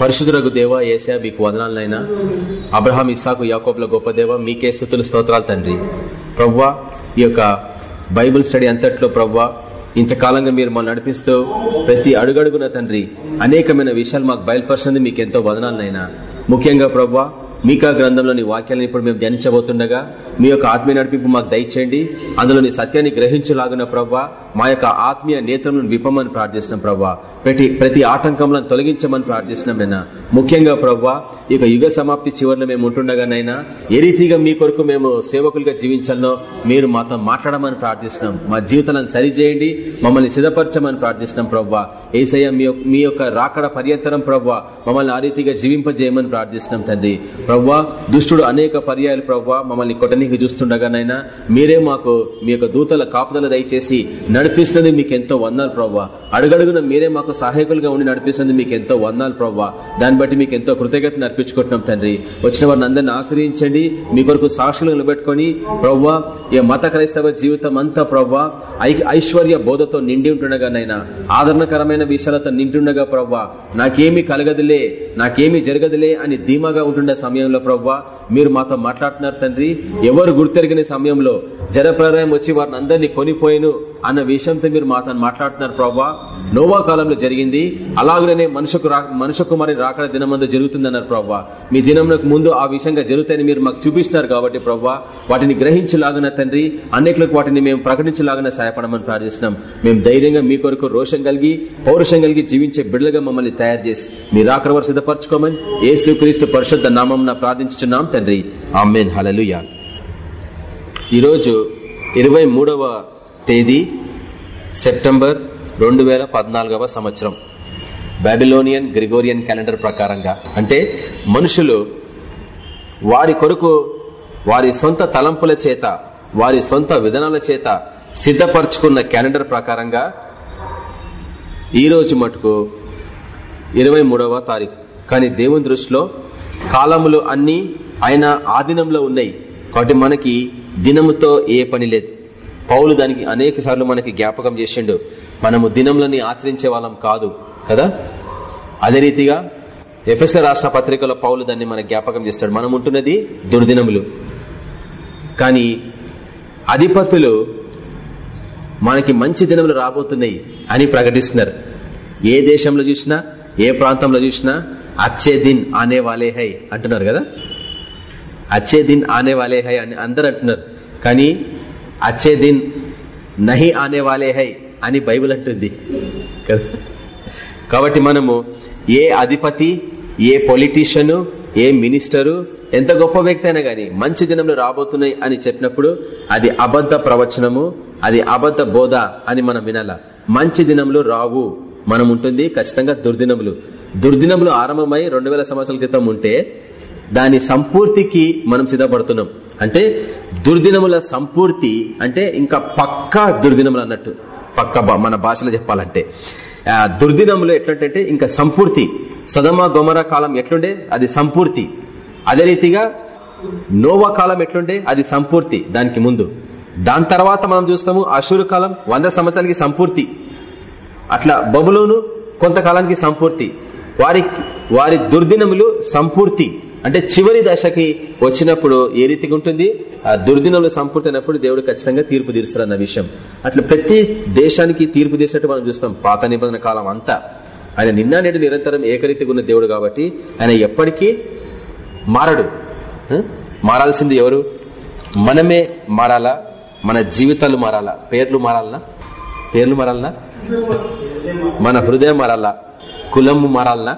పరిశుద్ధులకు దేవ ఏసా మీకు వదనాలనైనా అబ్రహాం ఇస్సాకు యాకోబ్ల గొప్ప దేవ మీకే స్థుతులు స్తోత్రాలు తండ్రి. ప్రవ్వా ఈ యొక్క బైబుల్ స్టడీ అంతట్లో ప్రవ్వా ఇంతకాలంగా మీరు మమ్మల్ని నడిపిస్తూ ప్రతి అడుగడుగున తండ్రి అనేకమైన విషయాలు మాకు బయలుపరిచింది మీకు ఎంతో వదనాలనైనా ముఖ్యంగా ప్రవ్వా మీకా గ్రంథంలోని వాక్యాలను ఇప్పుడు మేము ధ్యానించబోతుండగా మీ యొక్క ఆత్మీయ నడిపింపు మాకు దయచేయండి. అందులోని సత్యాన్ని గ్రహించలాగిన ప్రవ్వా మా యొక్క ఆత్మీయ నేత్రములను విప్పమని ప్రార్థిస్తున్నాం ప్రవ్వా. ప్రతి ప్రతి ఆటంకంలను తొలగించమని ప్రార్థిస్తున్నాం నైనా ముఖ్యంగా ప్రవ్వా ఈ యుగ సమాప్తి చివరిలో మేము ఉంటుండగానైనా ఏ రీతిగా మీ కొరకు మేము సేవకులుగా జీవించాలనో మీరు మాతో మాట్లాడమని ప్రార్థిస్తున్నాం. మా జీవితాలను సరిచేయండి మమ్మల్ని సిద్ధపరచమని ప్రార్థిస్తున్నాం ప్రవ్వా. ఏసయ్య మీ యొక్క- మీ యొక్క రాకడ పర్యంతరం ప్రవ్వా మమ్మల్ని ఆ రీతిగా జీవింపజేయమని ప్రార్థిస్తున్నాం తండ్రి. ప్రవ్వా దుష్టుడు అనేక పర్యాయాలు ప్రవ్వా మమ్మల్ని కొట్టనీకి చూస్తుండగానైనా మీరే మాకు మీ యొక్క దూతల కాపుదల దయచేసి నడిపిస్తుంది మీకు ఎంతో వందాలు ప్రవ్వా. అడుగడుగున మీరే మాకు సహాయకులుగా ఉండి నడిపిస్తుంది మీకు ఎంతో వందాలు ప్రవ్వా. దాన్ని బట్టి మీకు ఎంతో కృతజ్ఞతను అర్పించుకుంటున్నాం తండ్రి. వచ్చిన వారిని అందరిని ఆశ్రయించండి మీ కొరకు సాక్షులు నిలబెట్టుకుని ప్రవ్వా ఈ మత క్రైస్తవ జీవితం అంతా ప్రవ్వా ఐశ్వర్య బోధతో నిండి ఉంటుండగానైనా ఆదరణకరమైన విషయాలతో నింటుండగా ప్రవ్వా నాకేమీ కలగదులే నాకేమీ జరగదులే అని ధీమాగా ఉంటుండే సమయంలో ప్రవ్వా మీరు మాతో మాట్లాడుతున్నారు తండ్రి. ఎవరు గుర్తెరిగిన సమయంలో జలప్రలయం వచ్చి వారిని అందరినీ కొనిపోయిను అన్న విషయంతో మీరు మాతో మాట్లాడుతున్నారు ప్రభా. నోవా కాలంలో జరిగింది. అలాగనే మనుషుకు రా- మనుషు కుమారి రాకడ దినమందు జరుగుతుందన్నారు ప్రభా. మీ దినంకు ముందు ఆ విషయంగా జరుగుతాయని మీరు మాకు చూపిస్తున్నారు కాబట్టి ప్రభా. వాటిని గ్రహించలాగిన తండ్రి. అనేకులకు వాటిని మేము ప్రకటించలాగిన సహాయపడమని ప్రార్థిస్తున్నాం. మేము ధైర్యంగా మీ కొరకు రోషం కలిగి పౌరుషం కలిగి జీవించే బిడ్డలుగా మమ్మల్ని తయారు చేసి మీరు రాకడ వరకు సిద్ధపరచుకోమని యేసు క్రీస్తు పరిశుద్ధ నామం ప్రార్థించున్నాం తండ్రి. ఆమెన్. హలలుయ ఈరోజు ఇరవై మూడవ తేదీ సెప్టెంబర్ రెండు వేల పద్నాలుగవ సంవత్సరం. బాబిలోనియన్ గ్రిగోరియన్ క్యాలెండర్ ప్రకారంగా. అంటే మనుషులు వారి కొరకు వారి సొంత తలంపుల చేత వారి సొంత విధానాల చేత సిద్ధపరచుకున్న క్యాలెండర్ ప్రకారంగా ఈ రోజు మటుకు ఇరవై మూడవ తారీఖు. కానీ దేవుని దృష్టిలో కాలములు అన్ని ఆయన ఆధీనంలో ఉన్నాయి. కాబట్టి మనకి దినముతో ఏ పని లేదు. పౌలు దానికి అనేక సార్లు మనకి జ్ఞాపకం చేసిండు. మనము దినములని ఆచరించే వాళ్ళం కాదు కదా? అదే రీతిగా ఎఫ్ఎస్ల రాష్ట్ర పత్రికలో పౌలు దాన్ని మన జ్ఞాపకం చేస్తాడు. మనం ఉంటున్నది దుర్దినములు. కానీ అధిపతులు మనకి మంచి దినములు రాబోతున్నాయి అని ప్రకటిస్తున్నారు. ఏ దేశంలో చూసినా ఏ ప్రాంతంలో చూసినా అచ్చే దిన్ అనే వాలే హై అంటున్నారు కదా? అచ్చే దిన్ ఆనే వాలే హై అని అందరు అంటున్నారు. కానీ అచ్చే దిన్ నహి ఆనే వాలే హై అని బైబిల్ అంటుంది. కదా? కాబట్టి మనము ఏ అధిపతి ఏ పొలిటీషియను ఏ మినిస్టరు ఎంత గొప్ప వ్యక్తి అయినా గాని మంచి దినంలో రాబోతున్నాయి అని చెప్పినప్పుడు అది అబద్ధ ప్రవచనము అది అబద్ధ బోధ అని మనం వినాల? మంచి దినములు రావు. మనం ఉంటుంది ఖచ్చితంగా దుర్దినములు. దుర్దినములు ఆరంభమై రెండు వేల సంవత్సరాల క్రితం ఉంటే దాని సంపూర్తికి మనం సిద్ధపడుతున్నాం. అంటే దుర్దినముల సంపూర్తి అంటే ఇంకా పక్కా దుర్దినములు అన్నట్టు. పక్క మన భాషలో చెప్పాలంటే. ఆ, దుర్దినములు ఎట్లంటే ఇంకా సంపూర్తి. సదమ గొమర కాలం ఎట్లుండే? అది సంపూర్తి. అదే రీతిగా నోవా కాలం ఎట్లుండే? అది సంపూర్తి. దానికి ముందు. దాని తర్వాత మనం చూస్తాము అశూరు కాలం వంద సంవత్సరాలకి సంపూర్తి. అట్లా బబులోను కొంతకాలానికి సంపూర్తి. వారి వారి దుర్దినములు సంపూర్తి. అంటే చివరి దశకి వచ్చినప్పుడు ఏ రీతిగా ఉంటుంది? ఆ దుర్దినంలో సంపూర్తి దేవుడు ఖచ్చితంగా తీర్పు తీరుస్తాడు అన్న విషయం. అట్లా ప్రతి దేశానికి తీర్పు తీసినట్టు మనం చూస్తాం. పాత నిబంధన కాలం అంతా. ఆయన నిన్న నేడు నిరంతరం ఏకరీతిగా ఉన్న దేవుడు కాబట్టి ఆయన ఎప్పటికీ మారడు. మారాల్సింది ఎవరు? మనమే మారాలా? మన జీవితాలు మారాలా? పేర్లు మారాలనా? పేర్లు మారాలనా? మన హృదయం మారాలా? కులము మారాలనా?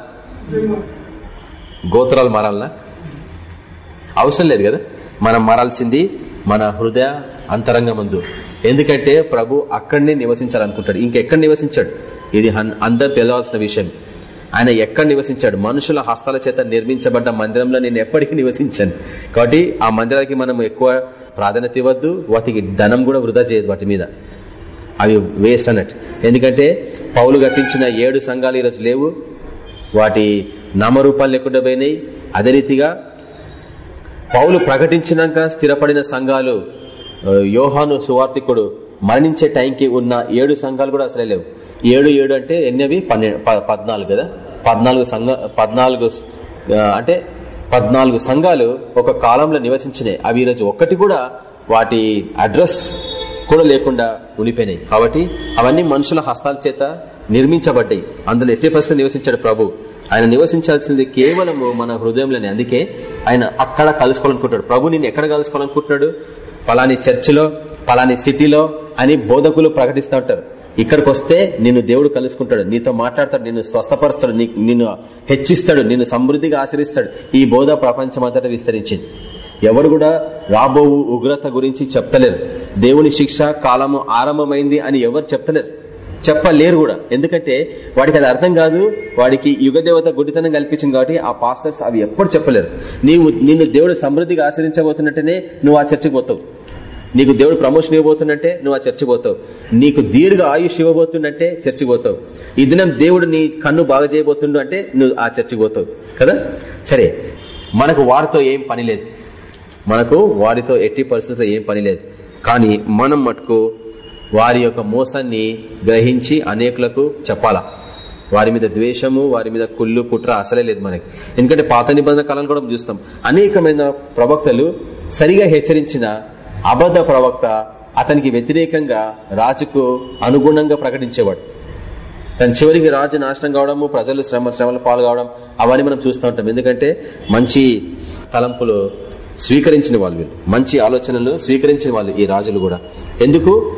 గోత్రాలు మారాలనా? అవసరం లేదు కదా? మనం మారాల్సింది మన హృదయ అంతరంగ ముందు ఎందుకంటే ప్రభు అక్కడనే నివసించాలనుకుంటాడు. ఇంకెక్కడ నివసించాడు? ఇది అందరు తెలవాల్సిన విషయం. ఆయన ఎక్కడ నివసించాడు? మనుషుల హస్తాల చేత నిర్మించబడ్డ మందిరంలో నేను ఎప్పటికీ నివసించాను. కాబట్టి ఆ మందిరానికి మనం ఎక్కువ ప్రాధాన్యత ఇవ్వద్దు. వాటికి ధనం కూడా వృధా చేయదు వాటి మీద. అవి వేస్ట్ అన్నట్టు. ఎందుకంటే పౌలు కట్టించిన ఏడు సంఘాలు ఈరోజు లేవు. వాటి నామరూపాలు లేకుండా పోయినాయి. అదే రీతిగా పౌలు ప్రకటించినాక స్థిరపడిన సంఘాలు యోహాను సువార్థికుడు మరణించే టైంకి ఉన్న ఏడు సంఘాలు కూడా అసలే లేవు. ఏడు ఏడు అంటే ఎన్నవి? పన్నెండు పద్నాలుగు కదా? పద్నాలుగు సంఘ పద్నాలుగు అంటే పద్నాలుగు సంఘాలు ఒక కాలంలో నివసించినాయి. అవి ఈరోజు ఒక్కటి కూడా వాటి అడ్రస్ కూడా లేకుండా ఉనిపోయినాయి కాబట్టి అవన్నీ మనుషుల హస్తాల చేత నిర్మించబడ్డాయి. అందులో ఎట్టి పరిస్థితులు నివసించాడు ప్రభు. ఆయన నివసించాల్సింది కేవలము మన హృదయంలోనే. అందుకే ఆయన అక్కడ కలుసుకోవాలనుకుంటాడు ప్రభు నేను ఎక్కడ కలుసుకోవాలనుకుంటున్నాడు? పలాని చర్చిలో పలాని సిటీలో అని బోధకులు ప్రకటిస్తూ ఉంటారు. ఇక్కడికి వస్తే నిన్ను దేవుడు కలుసుకుంటాడు. నీతో మాట్లాడతాడు నిన్ను స్వస్థపరుస్తాడు నీ- నిన్ను హెచ్చిస్తాడు నిన్ను సమృద్ధిగా ఆశ్రయిస్తాడు. ఈ బోధ ప్రపంచం అంతటా విస్తరించింది. ఎవరు కూడా రాబో ఉగ్రత గురించి చెప్తలేరు. దేవుని శిక్ష కాలము ఆరంభమైంది అని ఎవరు చెప్తలేరు. చెప్పలేరు కూడా. ఎందుకంటే వాడికి అది అర్థం కాదు. వాడికి యుగ దేవత గుడితనం కల్పించింది కాబట్టి ఆ పాస్టర్స్ అవి ఎప్పుడు చెప్పలేరు. నీవు నిన్ను దేవుడు సమృద్ధిగా ఆశ్రయించబోతున్నట్టునే నువ్వు ఆ చర్చకు పోతావు. నీకు దేవుడు ప్రమోషన్ ఇవ్వబోతున్నట్టే నువ్వు ఆ చర్చి పోతావు. నీకు దీర్ఘ ఆయుష్ ఇవ్వబోతున్నట్టే చర్చి పోతావు. ఈ దినం దేవుడు నీ కన్ను బాగా చేయబోతుండు అంటే నువ్వు ఆ చర్చి పోతావు. కదా? సరే మనకు వారితో ఏం పని లేదు. మనకు వారితో ఎట్టి పరిస్థితుల్లో ఏం పని లేదు. కానీ మనం మటుకు వారి యొక్క మోసాన్ని గ్రహించి అనేకులకు చెప్పాలా? వారి మీద ద్వేషము వారి మీద కుళ్ళు కుట్ర అసలే లేదు మనకి. ఎందుకంటే పాత నిబంధన కాలం కూడా చూస్తాం. అనేకమైన ప్రవక్తలు సరిగా హెచ్చరించిన అబద్ధ ప్రవక్త అతనికి వ్యతిరేకంగా రాజుకు అనుగుణంగా ప్రకటించేవాడు. కానీ చివరికి రాజు నాశనం కావడము ప్రజలు శ్రమ శ్రమలు పాలు కావడం అవన్నీ మనం చూస్తూ ఉంటాం. ఎందుకంటే మంచి తలంపులు స్వీకరించిన వాళ్ళు వీళ్ళు. మంచి ఆలోచనలు స్వీకరించిన వాళ్ళు ఈ రాజులు కూడా. ఎందుకు?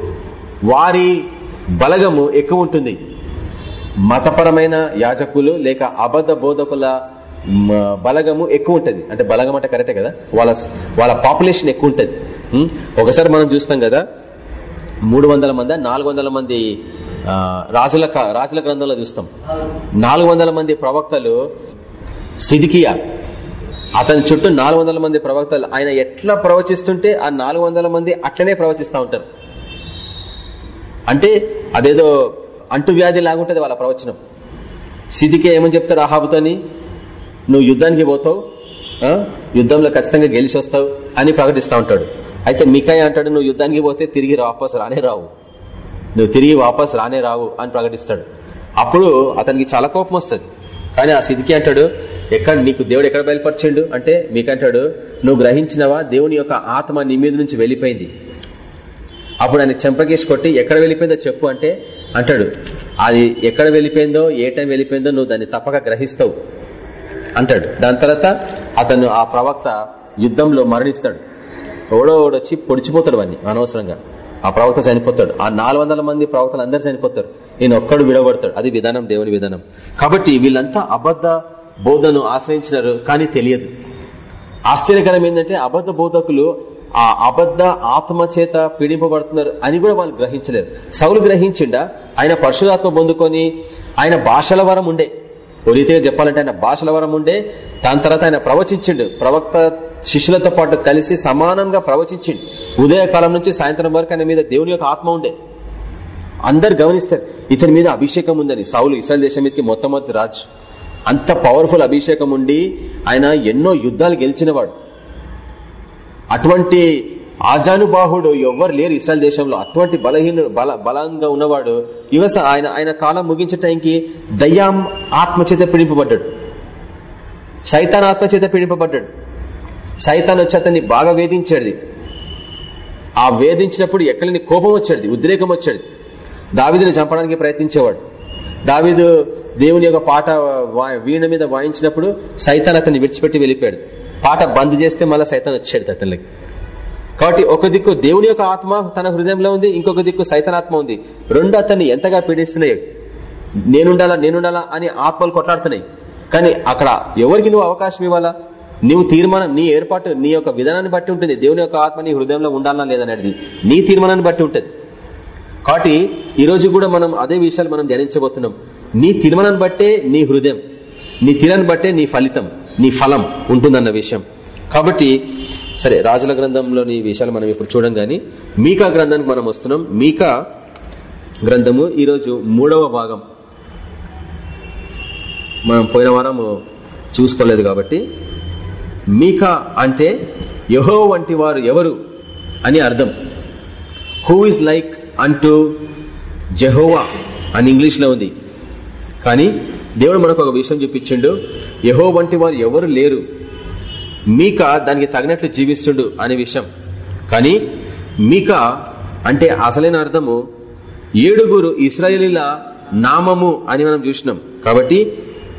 వారి బలగము ఎక్కువ ఉంటుంది. మతపరమైన యాజకులు లేక అబద్ధ బోధకుల బలగము ఎక్కువ ఉంటది. అంటే బలగం అంటే కరెక్టే కదా? వాళ్ళ వాళ్ళ పాపులేషన్ ఎక్కువ ఉంటది? ఒకసారి మనం చూస్తాం కదా? మూడు వందల మంది? నాలుగు వందల మంది రాజుల రాజుల గ్రంథంలో చూస్తాం. నాలుగు వందల మంది ప్రవక్తలు సిదికియా అతని చుట్టూ నాలుగు వందల మంది ప్రవక్తలు. ఆయన ఎట్లా ప్రవచిస్తుంటే ఆ నాలుగు వందల మంది అట్లనే ప్రవచిస్తూ ఉంటారు. అంటే అదేదో అంటువ్యాధి లాగుంటది వాళ్ళ ప్రవచనం. సిదికే ఏమని చెప్తాడు అహాబుతోని? నువ్వు యుద్ధానికి పోతావు యుద్ధంలో ఖచ్చితంగా గెలిచి వస్తావు అని ప్రకటిస్తూ ఉంటాడు. అయితే మికాయ అంటాడు నువ్వు యుద్ధానికి పోతే తిరిగి వాపస్ రానే రావు. నువ్వు తిరిగి వాపస్ రానే రావు అని ప్రకటిస్తాడు. అప్పుడు అతనికి చాలా కోపం వస్తుంది. కానీ ఆ సిద్ధికి అంటాడు ఎక్కడ నీకు దేవుడు ఎక్కడ బయలుపరిచిండు? అంటే మీకంటాడు నువ్వు గ్రహించినవా? దేవుని యొక్క ఆత్మ నీ మీద నుంచి వెళ్ళిపోయింది. అప్పుడు ఆయన చెంపకేసి కొట్టి ఎక్కడ వెళ్ళిపోయిందో చెప్పు అంటే అంటాడు అది ఎక్కడ వెళ్ళిపోయిందో ఏ టైం వెళ్ళిపోయిందో నువ్వు దాన్ని తప్పక గ్రహిస్తావు అంటాడు. దాని తర్వాత అతను ఆ ప్రవక్త యుద్ధంలో మరణిస్తాడు. ఓడో ఓడొచ్చి పొడిచిపోతాడు వాడిని అనవసరంగా. ఆ ప్రవక్త చనిపోతాడు. ఆ నాలుగు మంది ప్రవక్తలు అందరు చనిపోతారు. ఈయన ఒక్కడు విడబడతాడు అది విధానం దేవుని విధానం. కాబట్టి వీళ్ళంతా అబద్ధ బోధను ఆశ్రయించినారు కానీ తెలియదు. ఆశ్చర్యకరం ఏంటంటే అబద్ధ బోధకులు ఆ అబద్ధ ఆత్మ చేత పీడింపబడుతున్నారు అని కూడా వాళ్ళు గ్రహించలేరు. సౌలు గ్రహించిండా ఆయన పరశురాత్మ పొందుకొని ఆయన భాషల వరం ఉండే. ఒలితే చెప్పాలంటే ఆయన భాషల వరం ఉండే. దాని తర్వాత ఆయన ప్రవచించిండు. ప్రవక్త శిష్యులతో పాటు కలిసి సమానంగా ప్రవచించిండు. ఉదయకాలం నుంచి సాయంత్రం వరకు ఆయన మీద దేవుని యొక్క ఆత్మ ఉండే. అందరు గమనిస్తారు ఇతని మీద అభిషేకం ఉందని. సౌలు ఇస్రాయల్ దేశం మీదకి మొట్టమొదటి రాజు. అంత పవర్ఫుల్ అభిషేకం ఉండి ఆయన ఎన్నో యుద్ధాలు గెలిచినవాడు. అటువంటి ఆజానుబాహుడు ఎవ్వరు లేరు ఇస్రాయల్ దేశంలో. అటువంటి బలహీన బల బలంగా ఉన్నవాడు. యువస ఆయన ఆయన కాలం ముగించే టైంకి దయ్యాం ఆత్మచేత పిడింపబడ్డాడు. సైతాన్ ఆత్మచేత పిడింపబడ్డాడు. సైతాన్ వచ్చి అతన్ని బాగా వేధించాడు ఆ వేధించినప్పుడు ఎక్కడిని కోపం వచ్చేది ఉద్రేకం వచ్చేది. దావిదిని చంపడానికి ప్రయత్నించేవాడు. దావిదు దేవుని యొక్క పాట వీణ మీద వాయించినప్పుడు సైతాన్ అతన్ని విడిచిపెట్టి వెళ్ళిపోయాడు. పాట బంద్ చేస్తే మళ్ళీ సైతాన్ వచ్చాడు అతనికి కాబట్టి ఒక దిక్కు దేవుని యొక్క ఆత్మ తన హృదయంలో ఉంది ఇంకొక దిక్కు సైతాన్ ఆత్మ ఉంది. రెండు అతన్ని ఎంతగా పీడిస్తున్నాయి? నేనుండాలా నేనుండాలా అని ఆత్మలు కొట్లాడుతున్నాయి. కానీ అక్కడ ఎవరికి నువ్వు అవకాశం ఇవ్వాలా? నీవు తీర్మానం నీ ఏర్పాటు నీ యొక్క విధానాన్ని బట్టి ఉంటుంది. దేవుని యొక్క ఆత్మ నీ హృదయంలో ఉండాలా లేదనేది నీ తీర్మానాన్ని బట్టి ఉంటుంది. కాబట్టి ఈ రోజు కూడా మనం అదే విషయాలు మనం ధ్యానించబోతున్నాం. నీ తీర్మానాన్ని బట్టే నీ హృదయం నీ తీరాన్ని బట్టే నీ ఫలితం నీ ఫలం ఉంటుందన్న విషయం. కాబట్టి సరే రాజుల గ్రంథంలోని విషయాలు మనం ఇప్పుడు చూడం గాని మీకా గ్రంథానికి మనం వస్తున్నాం. మీకా గ్రంథము ఈరోజు మూడవ భాగం. మనం పోయిన వారం చూసుకోలేదు కాబట్టి మీకా అంటే యహో వంటి వారు ఎవరు అని అర్థం. హూ ఇస్ లైక్ అంటూ జెహోవా అని ఇంగ్లీష్లో ఉంది. కానీ దేవుడు మనకు ఒక విషయం చూపించిండు. యహో వంటి వారు ఎవరు లేరు. మీక దానికి తగినట్లు జీవిస్తుండు అనే విషయం. కానీ మీక అంటే అసలైన అర్థము ఏడుగురు ఇస్రాయేలీల నామము అని మనం చూసినాం. కాబట్టి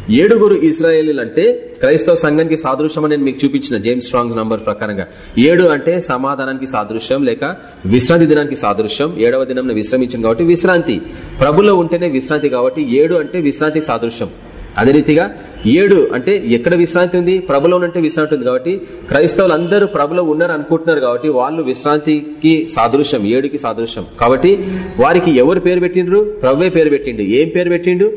ఏడుగురు ఇస్రాయేలీలు అంటే క్రైస్తవ సంఘానికి సాదృశ్యం అని నేను మీకు చూపించిన జేమ్స్ స్ట్రాంగ్ నంబర్ ప్రకారంగా. ఏడు అంటే సమాధానానికి సాదృశ్యం లేక విశ్రాంతి దినానికి సాదృశ్యం. ఏడవ దినం విశ్రమించింది కాబట్టి విశ్రాంతి. ప్రభులో ఉంటేనే విశ్రాంతి కాబట్టి ఏడు అంటే విశ్రాంతికి సాదృశ్యం. అదే రీతిగా ఏడు అంటే ఎక్కడ విశ్రాంతి ఉంది? ప్రభులో ఉంటే విశ్రాంతి ఉంది కాబట్టి క్రైస్తవులు అందరూ ప్రభులో ఉన్నారు అనుకుంటున్నారు కాబట్టి వాళ్ళు విశ్రాంతికి సాదృశ్యం ఏడుకి సాదృశ్యం. కాబట్టి వారికి ఎవరు పేరు పెట్టిండ్రు? ప్రభువే పేరు పెట్టిండు. ఏం పేరు పెట్టిండు?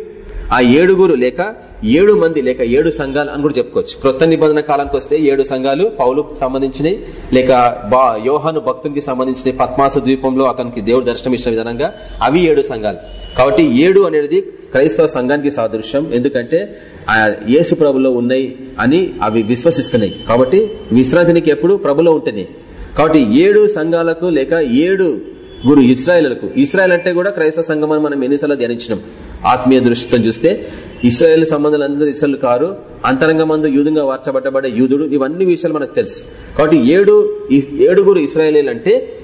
ఆ ఏడుగురు లేక ఏడు మంది లేక ఏడు సంఘాలు అని కూడా చెప్పుకోవచ్చు. క్రొత్త నిబంధన కాలానికి వస్తే ఏడు సంఘాలు పౌలు సంబంధించినవి లేక బా యోహాను భక్తునికి సంబంధించిన పద్మాస ద్వీపంలో అతనికి దేవుడు దర్శనం ఇచ్చిన విధానంగా అవి ఏడు సంఘాలు. కాబట్టి ఏడు అనేది క్రైస్తవ సంఘానికి సాదృశ్యం. ఎందుకంటే ఆ యేసు ప్రభులో ఉన్నాయి అని అవి విశ్వసిస్తున్నాయి. కాబట్టి విశ్రాంతినికి ఎప్పుడు ప్రభులో ఉంటున్నాయి కాబట్టి ఏడు సంఘాలకు లేక ఏడు గురు ఇస్రాయలకు ఇస్రాయల్ అంటే కూడా క్రైస్తవ సంఘం అని మనం ఎన్నిసార్లు ధ్యానించినాం. ఆత్మీయ దృష్టితో చూస్తే ఇస్రాయల్ సంబంధాలు అందరూ ఇస్రాయల్ కారు అంతరంగ మందు యూదుగా వార్చబడ్డబడే యూదుడు ఇవన్నీ విషయాలు మనకు తెలుసు. కాబట్టి ఏడు ఏడుగురు ఇస్రాయలీలు అంటే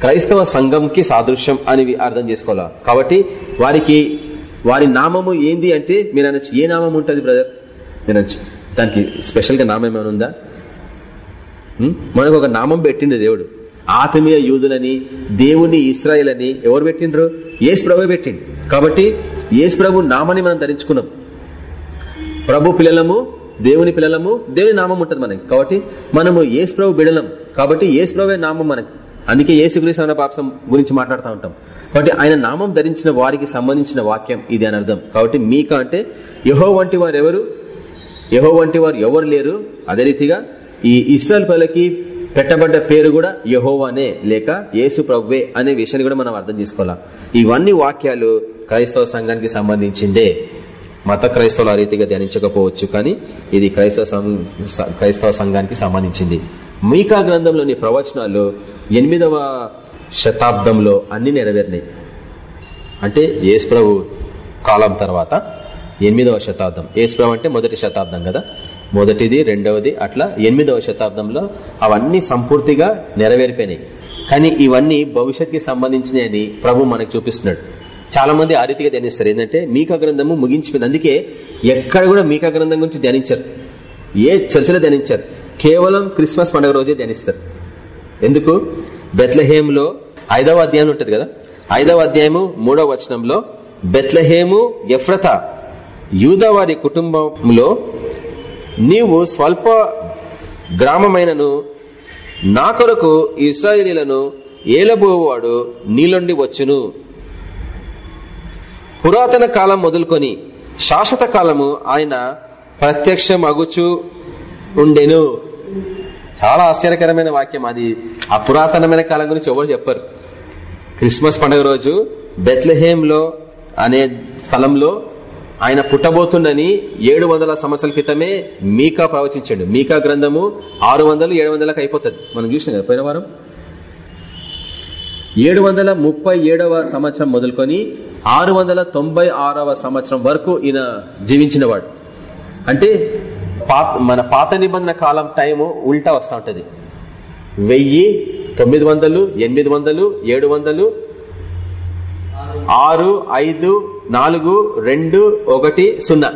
క్రైస్తవ సంఘంకి సాదృశ్యం అని అర్థం చేసుకోవాలా? కాబట్టి వారికి వారి నామము ఏంది అంటే మీరు అనొచ్చు ఏ నామం ఉంటుంది బ్రదర్? మీరు అనొచ్చు. దానికి స్పెషల్గా నామం ఏమైనా ఉందా? మనకు ఒక నామం పెట్టిండు దేవుడు. ఆత్మీయ యూదులని దేవుని ఇస్రాయల్ అని ఎవరు పెట్టిండ్రు? ఏసు ప్రభు పెట్టిండు. కాబట్టి ఏసు ప్రభు నామాన్ని మనం ధరించుకున్నాం. ప్రభు పిల్లలము దేవుని పిల్లలము దేవుని నామం ఉంటుంది మనకి. కాబట్టి మనము ఏసు ప్రభు బిడలం. కాబట్టి ఏసు ప్రభు నామం మనకి. అందుకే ఏసు గురించి పాపం గురించి మాట్లాడుతూ ఉంటాం. కాబట్టి ఆయన నామం ధరించిన వారికి సంబంధించిన వాక్యం ఇది అని అర్థం. కాబట్టి మీక అంటే యహో వంటి వారు ఎవరు? యహో వంటి వారు ఎవరు లేరు? అదే రీతిగా ఈ ఇస్రాయల్ పిల్లలకి పెట్టబడ్డ పేరు కూడా యహోవానే లేక యేసు ప్రవ్వే అనే విషయాన్ని కూడా మనం అర్థం చేసుకోవాలా? ఇవన్నీ వాక్యాలు క్రైస్తవ సంఘానికి సంబంధించిందే. మత క్రైస్తవులు ఆ రీతిగా ధ్యానించకపోవచ్చు కానీ ఇది క్రైస్తవ క్రైస్తవ సంఘానికి సంబంధించింది. మీకా గ్రంథంలోని ప్రవచనాలు ఎనిమిదవ శతాబ్దంలో అన్ని నెరవేరినాయి. అంటే యేసు కాలం తర్వాత ఎనిమిదవ శతాబ్దం. యేసు అంటే మొదటి శతాబ్దం కదా? మొదటిది రెండవది అట్లా ఎనిమిదవ శతాబ్దంలో అవన్నీ సంపూర్తిగా నెరవేరిపోయినాయి. కానీ ఇవన్నీ భవిష్యత్కి సంబంధించినవి ప్రభు మనకు చూపిస్తున్నాడు. చాలా మంది ఆ రీతిగా ధ్యానిస్తారు. ఏంటంటే మీకా గ్రంథము ముగించిపోయింది. అందుకే ఎక్కడ కూడా మీకా గ్రంథం గురించి ధ్యానించారు. ఏ చర్చలో ధ్యానించారు. కేవలం క్రిస్మస్ పండుగ రోజే ధ్యానిస్తారు. ఎందుకు? బెత్లహేములో ఐదవ అధ్యాయం ఉంటుంది కదా? ఐదవ అధ్యాయము మూడవ వచనంలో బెత్లహేము ఎఫ్రత యూదవారి కుటుంబంలో నీవు స్వల్ప గ్రామమైనను నా కొరకు ఇస్రాయేలీలను ఏలబోవాడు నీలోండి వచ్చును. పురాతన కాలం మొదలుకొని శాశ్వత కాలము ఆయన ప్రత్యక్షం అగుచు ఉండెను. చాలా ఆశ్చర్యకరమైన వాక్యం అది. ఆ పురాతనమైన కాలం గురించి ఎవరు చెప్పరు. క్రిస్మస్ పండుగ రోజు బెత్లహేమ్ అనే స్థలంలో ఆయన పుట్టబోతుండని ఏడు వందల సంవత్సరాల క్రితమే మీకా ప్రవచించాడు. మీకా గ్రంథము ఆరు వందలు ఏడు వందలకు అయిపోతుంది. మనం చూసినాం కదా పోయిన వారం? ఏడు వందల ముప్పై ఏడవ సంవత్సరం మొదలుకొని ఆరు వందల తొంభై ఆరవ సంవత్సరం వరకు ఈయన జీవించినవాడు. అంటే మన పాత నిబంధన కాలం టైము ఉల్టా వస్తూ ఉంటుంది. వెయ్యి తొమ్మిది వందలు ఎనిమిది వందలు ఏడు వందలు ఆరు ఐదు నాలుగు రెండు ఒకటి సున్నా.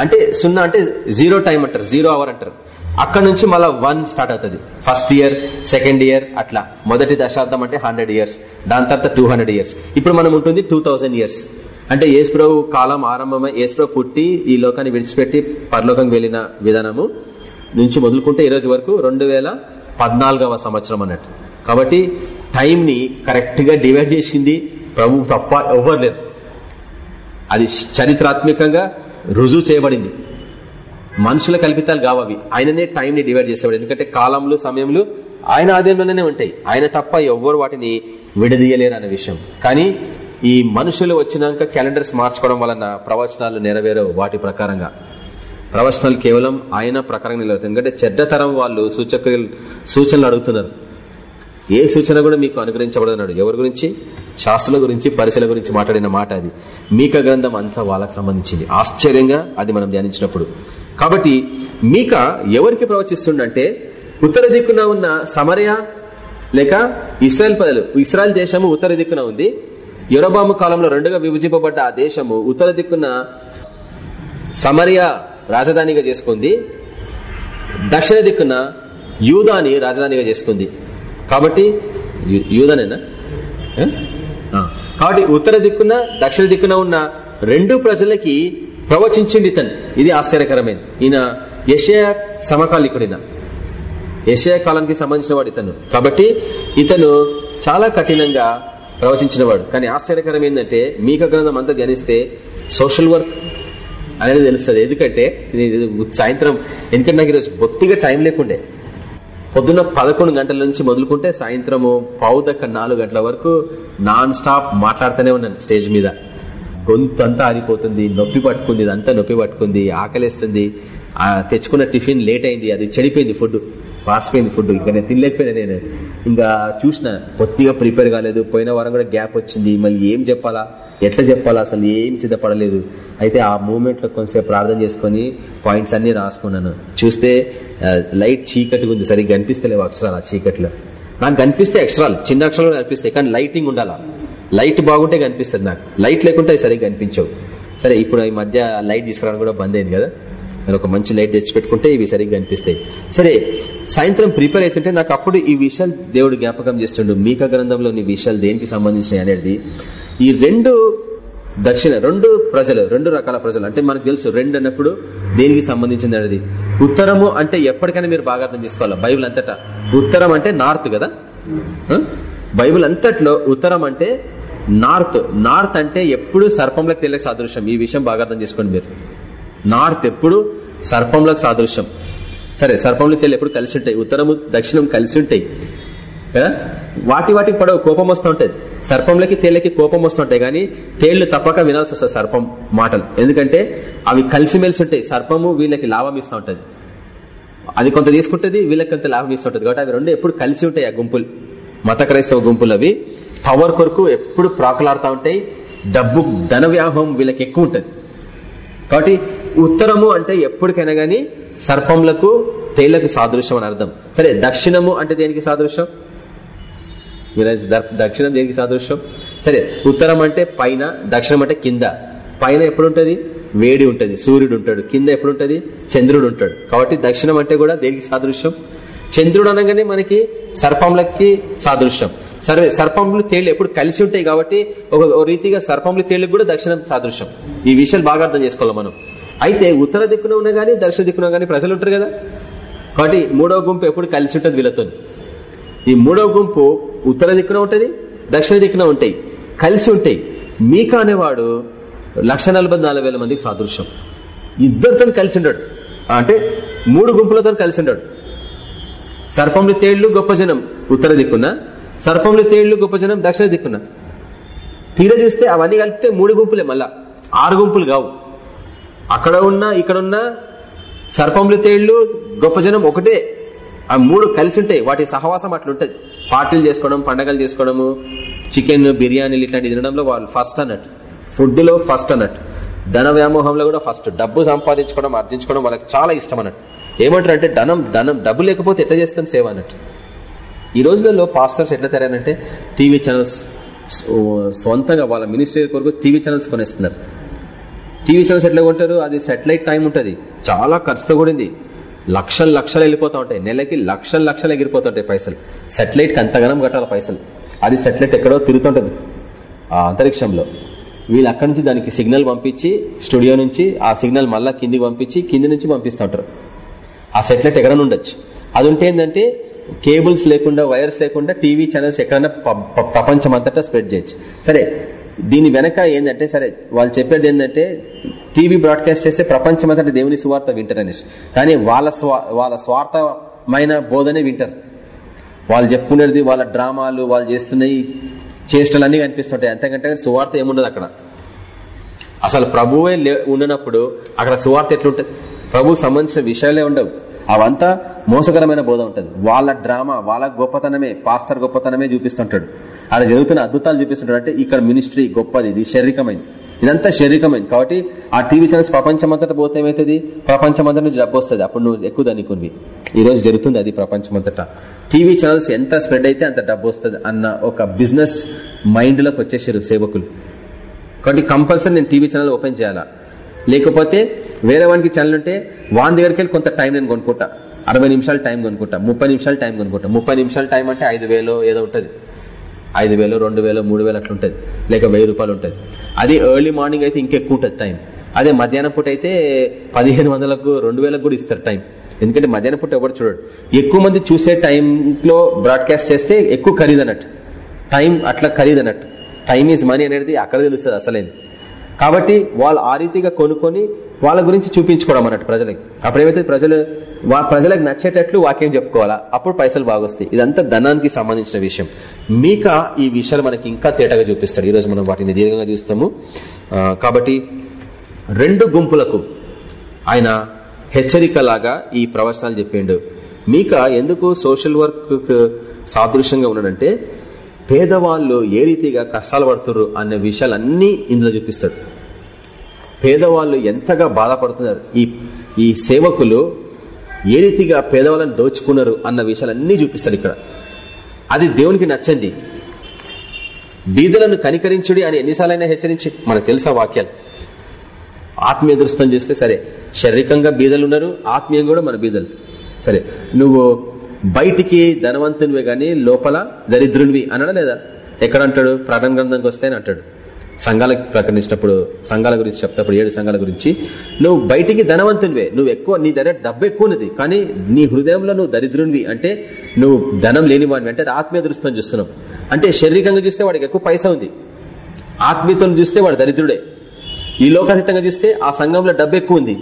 అంటే సున్నా అంటే జీరో టైం అంటారు జీరో అవర్ అంటారు. అక్కడ నుంచి మళ్ళీ వన్ స్టార్ట్ అవుతుంది. ఫస్ట్ ఇయర్ సెకండ్ ఇయర్ అట్లా. మొదటి దశాబ్దం అంటే హండ్రెడ్ ఇయర్స్. దాని తర్వాత టూ ఇయర్స్. ఇప్పుడు మనం ఉంటుంది టూ ఇయర్స్. అంటే యేసుప్రభు కాలం ఆరంభమై యేసుప్రభు పుట్టి ఈ లోకాన్ని విడిచిపెట్టి పరలోకం వెళ్ళిన విధానము నుంచి మొదలుకుంటే ఈ రోజు వరకు రెండు వేల పద్నాలుగవ సంవత్సరం అన్నట్టు. కాబట్టి టైంని కరెక్ట్గా కరెక్ట్గా డివైడ్ చేసింది ప్రభు తప్ప ఎవ్వరు అది చరిత్రాత్మకంగా రుజువు చేయబడింది. మనుషుల కల్పితాలు కావవి ఆయననే టైంని డివైడ్ చేసేవాడు. ఎందుకంటే కాలంలో సమయంలో ఆయన ఆధీనంలోనే ఉంటాయి. ఆయన తప్ప ఎవ్వరు వాటిని విడదీయలేరు అనే విషయం. కానీ ఈ మనుషులు వచ్చినాక క్యాలెండర్స్ మార్చుకోవడం వలన ప్రవచనాలు నెరవేరవు వాటి ప్రకారంగా. ప్రవచనాలు కేవలం ఆయన ప్రకారంగా నిలబడతాయి. ఎందుకంటే చెడ్డతరం వాళ్ళు సూచక సూచనలు అడుగుతున్నారు. ఏ సూచన కూడా మీకు అనుగ్రహించబడదన్నాడు. ఎవరి గురించి? శాస్త్రుల గురించి పరిశీల గురించి మాట్లాడిన మాట అది. మీక గ్రంథం అంతా వాళ్ళకి సంబంధించింది. ఆశ్చర్యంగా అది మనం ధ్యానించినప్పుడు. కాబట్టి మీక ఎవరికి ప్రవచిస్తుండంటే ఉత్తర దిక్కున ఉన్న సమరయ లేక ఇస్రాయల్ పదలు ఇస్రాయల్ దేశము ఉత్తర దిక్కున ఉంది. యొరబాము కాలంలో రెండుగా విభజింపబడ్డ ఆ దేశము ఉత్తర దిక్కున సమరియా రాజధానిగా చేసుకుంది. దక్షిణ దిక్కున యూదాని రాజధానిగా చేసుకుంది. కాబట్టి యూదనేనా? కాబట్టి ఉత్తర దిక్కున దక్షిణ దిక్కున ఉన్న రెండు ప్రజలకి ప్రవచించింది ఇతను. ఇది ఆశ్చర్యకరమైనది ఈయన యషయ సమకాలికుడిన. యషయ కాలానికి సంబంధించిన వాడు ఇతను. కాబట్టి ఇతను చాలా కఠినంగా ప్రవచించిన వాడు కానీ ఆశ్చర్యకరం ఏంటంటే మీక గ్రంథం అంతా ధ్యానిస్తే సోషల్ వర్క్ అనేది తెలుస్తుంది. ఎందుకంటే ఇది సాయంత్రం. ఎందుకంటే నాకు ఈరోజు బొత్తిగా టైం లేకుండే. పొద్దున్న పదకొండు గంటల నుంచి మొదలుకుంటే సాయంత్రము పావుదక్క నాలుగు గంటల వరకు నాన్ స్టాప్ మాట్లాడుతూనే ఉన్నాను స్టేజ్ మీద. గొంతు అంతా ఆరిపోతుంది నొప్పి పట్టుకుంది ఇదంతా నొప్పి పట్టుకుంది ఆకలిస్తుంది. తెచ్చుకున్న టిఫిన్ లేట్ అయింది అది చెడిపోయింది ఫుడ్ పాసిపోయింది ఫుడ్. ఇంకా నేను తినలేకపోయినా నేను. ఇంకా చూసిన కొద్దిగా ప్రిపేర్ కాలేదు పోయిన వారం కూడా గ్యాప్ వచ్చింది. మళ్ళీ ఏం చెప్పాలా? ఎట్లా చెప్పాలి అసలు ఏం సిద్ధపడలేదు. అయితే ఆ మూమెంట్లో కొంచెం ప్రార్థన చేసుకుని పాయింట్స్ అన్ని రాసుకున్నాను. చూస్తే లైట్ చీకటిగా ఉంది. సరిగ్గా కనిపిస్తలేవు అక్షరాలు ఆ చీకట్లో. నాకు కనిపిస్తే అక్షరాలు చిన్న అక్షరాలు కనిపిస్తాయి కానీ లైటింగ్ ఉండాలా? లైట్ బాగుంటే కనిపిస్తుంది నాకు. లైట్ లేకుంటే సరిగ్గా కనిపించవు. సరే ఇప్పుడు ఈ మధ్య లైట్ తీసుకురావడం కూడా బంద్ అయింది కదా? నేను ఒక మంచి లైట్ తెచ్చి పెట్టుకుంటే ఇవి సరిగ్గా కనిపిస్తాయి సరే సాయంత్రం ప్రిపేర్ అవుతుంటే నాకు అప్పుడు ఈ విషయాలు దేవుడు జ్ఞాపకం చేస్తుండు. మీక గ్రంథంలోని విషయాలు దేనికి సంబంధించినవి అనేది. ఈ రెండు దక్షిణ రెండు ప్రజలు రెండు రకాల ప్రజలు అంటే మనకు తెలుసు రెండు అన్నప్పుడు దేనికి సంబంధించింది అనేది. ఉత్తరము అంటే ఎప్పటికైనా మీరు బాగా అర్థం చేసుకోవాలి? బైబిల్ అంతటా. ఉత్తరం అంటే నార్త్ కదా? బైబుల్ బైబిల్ అంతట్లో ఉత్తరం అంటే నార్త్ నార్త్ అంటే ఎప్పుడు సర్పంలోకి తెలియక సాదృశ్యం. ఈ విషయం బాగా అర్థం చేసుకోండి మీరు. నార్త్ ఎప్పుడు సర్పంలోకి సాదృశ్యం. సరే సర్పంలో తెల్లి ఎప్పుడు కలిసి ఉంటాయి ఉత్తరము దక్షిణం కలిసి ఉంటాయి కదా? వాటి వాటికి పడవ కోపం వస్తూ ఉంటది సర్పంలకి తేళ్ళకి కోపం వస్తుంటాయి కానీ తేళ్ళు తప్పక వినాల్సి వస్తుంది సర్పం మాటలు. ఎందుకంటే అవి కలిసిమెలిసి ఉంటాయి సర్పము వీళ్ళకి లాభం ఇస్తూ ఉంటుంది. అది కొంత తీసుకుంటది వీళ్ళకి కొంత లాభం ఇస్తుంటది కాబట్టి అవి రెండు ఎప్పుడు కలిసి ఉంటాయి ఆ గుంపులు. మత క్రైస్తవ గుంపులు అవి. పవర్ కొరకు ఎప్పుడు ప్రాకులాడుతూ ఉంటాయి. డబ్బు ధన వ్యాహం వీళ్ళకి ఎక్కువ ఉంటుంది. కాబట్టి ఉత్తరము అంటే ఎప్పటికైనా గానీ సర్పంలకు తేళ్ళకు సాదృశ్యం అని అర్థం. సరే దక్షిణము అంటే దేనికి సాదృశ్యం? ద- దక్షిణం దేనికి సాదృశ్యం? సరే ఉత్తరం అంటే పైన దక్షిణం అంటే కింద. పైన ఎప్పుడుంటది? వేడి ఉంటది సూర్యుడు ఉంటాడు. కింద ఎప్పుడుంటది? చంద్రుడు ఉంటాడు. కాబట్టి దక్షిణం అంటే కూడా దేనికి సాదృశ్యం? చంద్రుడు అనగానే మనకి సర్పంలకి సాదృశ్యం. సరే సర్పంలు తేళ్ళు ఎప్పుడు కలిసి ఉంటాయి కాబట్టి ఒక రీతిగా సర్పంలు తేళ్ళకు కూడా దక్షిణం సాదృశ్యం. ఈ విషయాలు బాగా అర్థం చేసుకోవాలి మనం. అయితే ఉత్తర దిక్కున ఉన్నా గానీ దక్షిణ దిక్కున గానీ ప్రజలు ఉంటారు కదా? కాబట్టి మూడవ గుంపు ఎప్పుడు కలిసి ఉంటుంది వీళ్ళతో. ఈ మూడవ గుంపు ఉత్తర దిక్కున ఉంటుంది దక్షిణ దిక్కున ఉంటాయి. కలిసి ఉంటాయి. మీకా అనేవాడు లక్ష మందికి సాదృశ్యం. ఇద్దరితో కలిసి ఉంటాడు అంటే మూడు గుంపులతో కలిసి ఉంటాడు సర్పంలు తేళ్ళు గొప్ప జనం. ఉత్తర దిక్కున. సర్పంలు తేళ్ళు గొప్ప జనం దక్షిణ దిక్కున. తీర చూస్తే అవన్నీ కలిపితే మూడు గుంపులే మళ్ళా. ఆరు గుంపులు కావు. అక్కడ ఉన్న ఇక్కడ ఉన్న సర్పంలు తేళ్ళు గొప్ప జనం ఒకటే. ఆ మూడు కలిసి ఉంటాయి. వాటి సహవాసం అట్లుంటది పార్టీలు చేసుకోవడం పండగలు చేసుకోవడము చికెన్ బిర్యానీలు ఇట్లాంటి తినడంలో వాళ్ళు ఫస్ట్ అన్నట్టు. ఫుడ్లో ఫస్ట్ అన్నట్టు. ధన వ్యామోహంలో కూడా ఫస్ట్ డబ్బు సంపాదించుకోవడం ఆర్జించుకోవడం వాళ్ళకి చాలా ఇష్టం అన్నట్టు. ఏమంటారు అంటే ధనం ధనం డబ్బు లేకపోతే ఎట్లా చేస్తాం సేవ అన్నట్టు. ఈ రోజులలో పాస్టర్స్ ఎట్లా తయారంటే టీవీ ఛానల్స్ సొంతంగా వాళ్ళ మినిస్ట్రీ కొరకు టీవీ ఛానల్స్ కొనేస్తున్నారు. టీవీ ఛానల్స్ ఎట్లా కొంటారు? అది సెటిలైట్ టైం ఉంటుంది. చాలా ఖర్చుతో కూడింది. లక్షలు లక్షలు వెళ్ళిపోతా ఉంటాయి. నెలకి లక్షలు లక్షలు ఎగిరిపోతుంటాయి పైసలు. సెటిలైట్కి అంతగనం కట్టాలి పైసలు. అది సెటిలైట్ ఎక్కడో తిరుగుతుంటది. ఆ అంతరిక్షంలో. వీళ్ళు అక్కడి నుంచి దానికి సిగ్నల్ పంపించి స్టూడియో నుంచి ఆ సిగ్నల్ మళ్ళా కిందికి పంపించి కింది నుంచి పంపిస్తూ ఉంటారు. ఆ సెటిలైట్ ఎక్కడ ఉండొచ్చు. అది ఉంటే ఏంటంటే కేబుల్స్ లేకుండా వైర్స్ లేకుండా టీవీ ఛానల్స్ ఎక్కడైనా ప- ప్రపంచం అంతటా స్ప్రెడ్ చేయొచ్చు. సరే దీని వెనక ఏంటంటే సరే వాళ్ళు చెప్పేది ఏంటంటే టీవీ బ్రాడ్కాస్ట్ చేస్తే ప్రపంచం అంతటా దేవుని సువార్త వింటారనేసి కానీ వాళ్ళ వాళ్ళ స్వార్థమైన బోధనే వింటారు. వాళ్ళు చెప్పుకునేది వాళ్ళ డ్రామాలు వాళ్ళు చేస్తున్నాయి చేష్టలన్నీ కనిపిస్తుంటాయి. అంతకంటే సువార్త ఏముండదు అక్కడ. అసలు ప్రభువే లే- ఉన్నప్పుడు అక్కడ సువార్త ఎట్లుంటది? ప్రభు సంబంధించిన విషయాలే ఉండవు. అవంతా మోసకరమైన బోధ ఉంటుంది. వాళ్ళ డ్రామా వాళ్ళ గొప్పతనమే పాస్టర్ గొప్పతనమే చూపిస్తుంటాడు. అలా జరుగుతున్న అద్భుతాలు చూపిస్తుంటాడు. అంటే ఇక్కడ మినిస్ట్రీ గొప్పది ఇది శారీరకమైంది. ఇదంతా శరీరకమైంది కాబట్టి ఆ టీవీ ఛానల్స్ ప్రపంచమంతటా పోతే ఏమవుతుంది ప్రపంచమంతట నుంచి డబ్బు వస్తుంది. అప్పుడు నువ్వు ఎక్కువ దానికి ఈ రోజు జరుగుతుంది అది ప్రపంచమంతటా. టీవీ ఛానల్స్ ఎంత స్ప్రెడ్ అయితే అంత డబ్బు వస్తుంది అన్న ఒక బిజినెస్ మైండ్లోకి వచ్చేసారు సేవకులు. కాబట్టి కంపల్సరీ నేను టీవీ ఛానల్ ఓపెన్ చేయాలా? లేకపోతే వేరే వానికి ఛానల్ ఉంటే వాని దగ్గరికి వెళ్ళి కొంత టైం నేను కొనుక్కుంటా. అరవై నిమిషాలు టైం కొనుక్కుంటా. ముప్పై నిమిషాలు టైం కొనుక్కుంటా. ముప్పై నిమిషాలు టైం అంటే ఐదు ఏదో ఉంటుంది. ఐదు వేలు రెండు వేలు మూడు వేలు అట్లా ఉంటుంది లేక వెయ్యి రూపాయలు ఉంటుంది. అది ఎర్లీ మార్నింగ్ అయితే ఇంకెక్కువ ఉంటుంది టైం అదే మధ్యాహ్నం పూట అయితే పదిహేను వందలకు రెండు వేలకు కూడా ఇస్తారు టైం ఎందుకంటే మధ్యాహ్నం పూట ఎవరు చూడడు. ఎక్కువ మంది చూసే టైంలో బ్రాడ్కాస్ట్ చేస్తే ఎక్కువ ఖరీదు అన్నట్టు. టైం అట్లా ఖరీదు అన్నట్టు. టైం ఈజ్ మనీ అనేది అక్కడ తెలుస్తుంది అసలేంది. కాబట్టి వాళ్ళు ఆ రీతిగా కొనుక్కొని వాళ్ళ గురించి చూపించుకోవడం అన్నట్టు ప్రజలకి. అప్పుడు ఏమైతే ప్రజలు ప్రజలకు నచ్చేటట్లు వాక్యం చెప్పుకోవాలా? అప్పుడు పైసలు బాగొస్తాయి. ఇదంతా ధనానికి సంబంధించిన విషయం. మీక ఈ విషయాలు మనకి ఇంకా తేటగా చూపిస్తాడు. ఈ రోజు మనం వాటిని దీర్ఘంగా చూస్తాము. కాబట్టి రెండు గుంపులకు ఆయన హెచ్చరికలాగా ఈ ప్రవచనాలు చెప్పిండు. మీక ఎందుకు సోషల్ వర్క్ సాదృశ్యంగా ఉన్నాడంటే పేదవాళ్ళు ఏ రీతిగా కష్టాలు పడుతున్నారు అనే విషయాలన్నీ ఇందులో చూపిస్తాడు. పేదవాళ్ళు ఎంతగా బాధపడుతున్నారు? ఈ ఈ సేవకులు ఏ రీతిగా పేదవాళ్ళని దోచుకున్నారు అన్న విషయాలన్నీ చూపిస్తాడు ఇక్కడ. అది దేవునికి నచ్చింది. బీదలను కనికరించుడి అని ఎన్నిసార్లైనా హెచ్చరించి మనకు తెలుసా వాక్యాలు? ఆత్మీయ దృష్టం చేస్తే సరే శారీరకంగా బీదలు ఉన్నారు ఆత్మీయంగా కూడా మన బీదలు. సరే నువ్వు బయటికి ధనవంతునివే గాని లోపల దరిద్రునివి అనడా లేదా? ఎక్కడ అంటాడు? ప్రాణం గ్రంథంకి వస్తే అంటాడు. సంఘాలకు ప్రకటించినప్పుడు సంఘాల గురించి చెప్తప్పుడు ఏడు సంఘాల గురించి నువ్వు బయటికి ధనవంతునివే. నువ్వు ఎక్కువ నీ దగ్గర డబ్బు ఎక్కువ కానీ నీ హృదయంలో నువ్వు దరిద్రునివి. అంటే నువ్వు ధనం లేనివాడివి. అంటే ఆత్మీయ దృష్టితో చూస్తున్నావు అంటే శారీరకంగా చూస్తే వాడికి ఎక్కువ పైసా ఉంది. ఆత్మీయతను చూస్తే వాడు దరిద్రుడే. ఈ లోకహితంగా చూస్తే ఆ సంఘంలో డబ్బు ఎక్కువ ఉంది.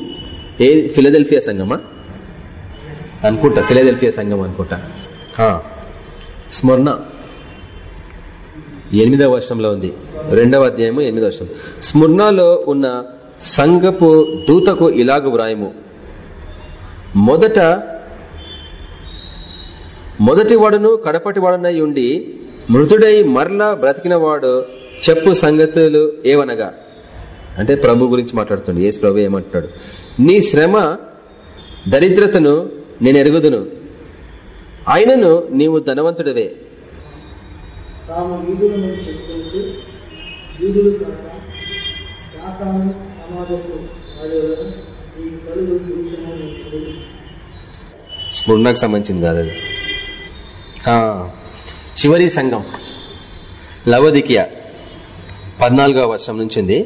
ఏ ఫిలదెల్ఫియా సంఘమా? అనుకుంటా. ఫిలదెల్ఫియా సంఘం అనుకుంటా. స్మరణ. ఎనిమిదవ వర్షంలో ఉంది. రెండవ అధ్యాయము ఎనిమిదవ వర్షం. స్మృణలో ఉన్న సంఘపు దూతకు ఇలాగ వ్రాయము. మొదట మొదటి వాడును కడపటి వాడునై ఉండి మృతుడై మరలా బ్రతికిన వాడు చెప్పు సంగతులు ఏవనగా? అంటే ప్రభు గురించి మాట్లాడుతుంది ఏసు ప్రభు ఏమంటున్నాడు? నీ శ్రమ దరిద్రతను నేను ఎరుగుదును. ఆయనను నీవు ధనవంతుడివే. తాము వీధులను చెప్పుకొచ్చి వీధులు కాక శాతాన్ని సమాజపు వాడేవారు ఈ కలుగు పురుషమైన స్మృణకు సంబంధించింది కాదు అది. చివరి సంఘం లవదికియా పద్నాలుగో వర్షం నుంచి ఉంది.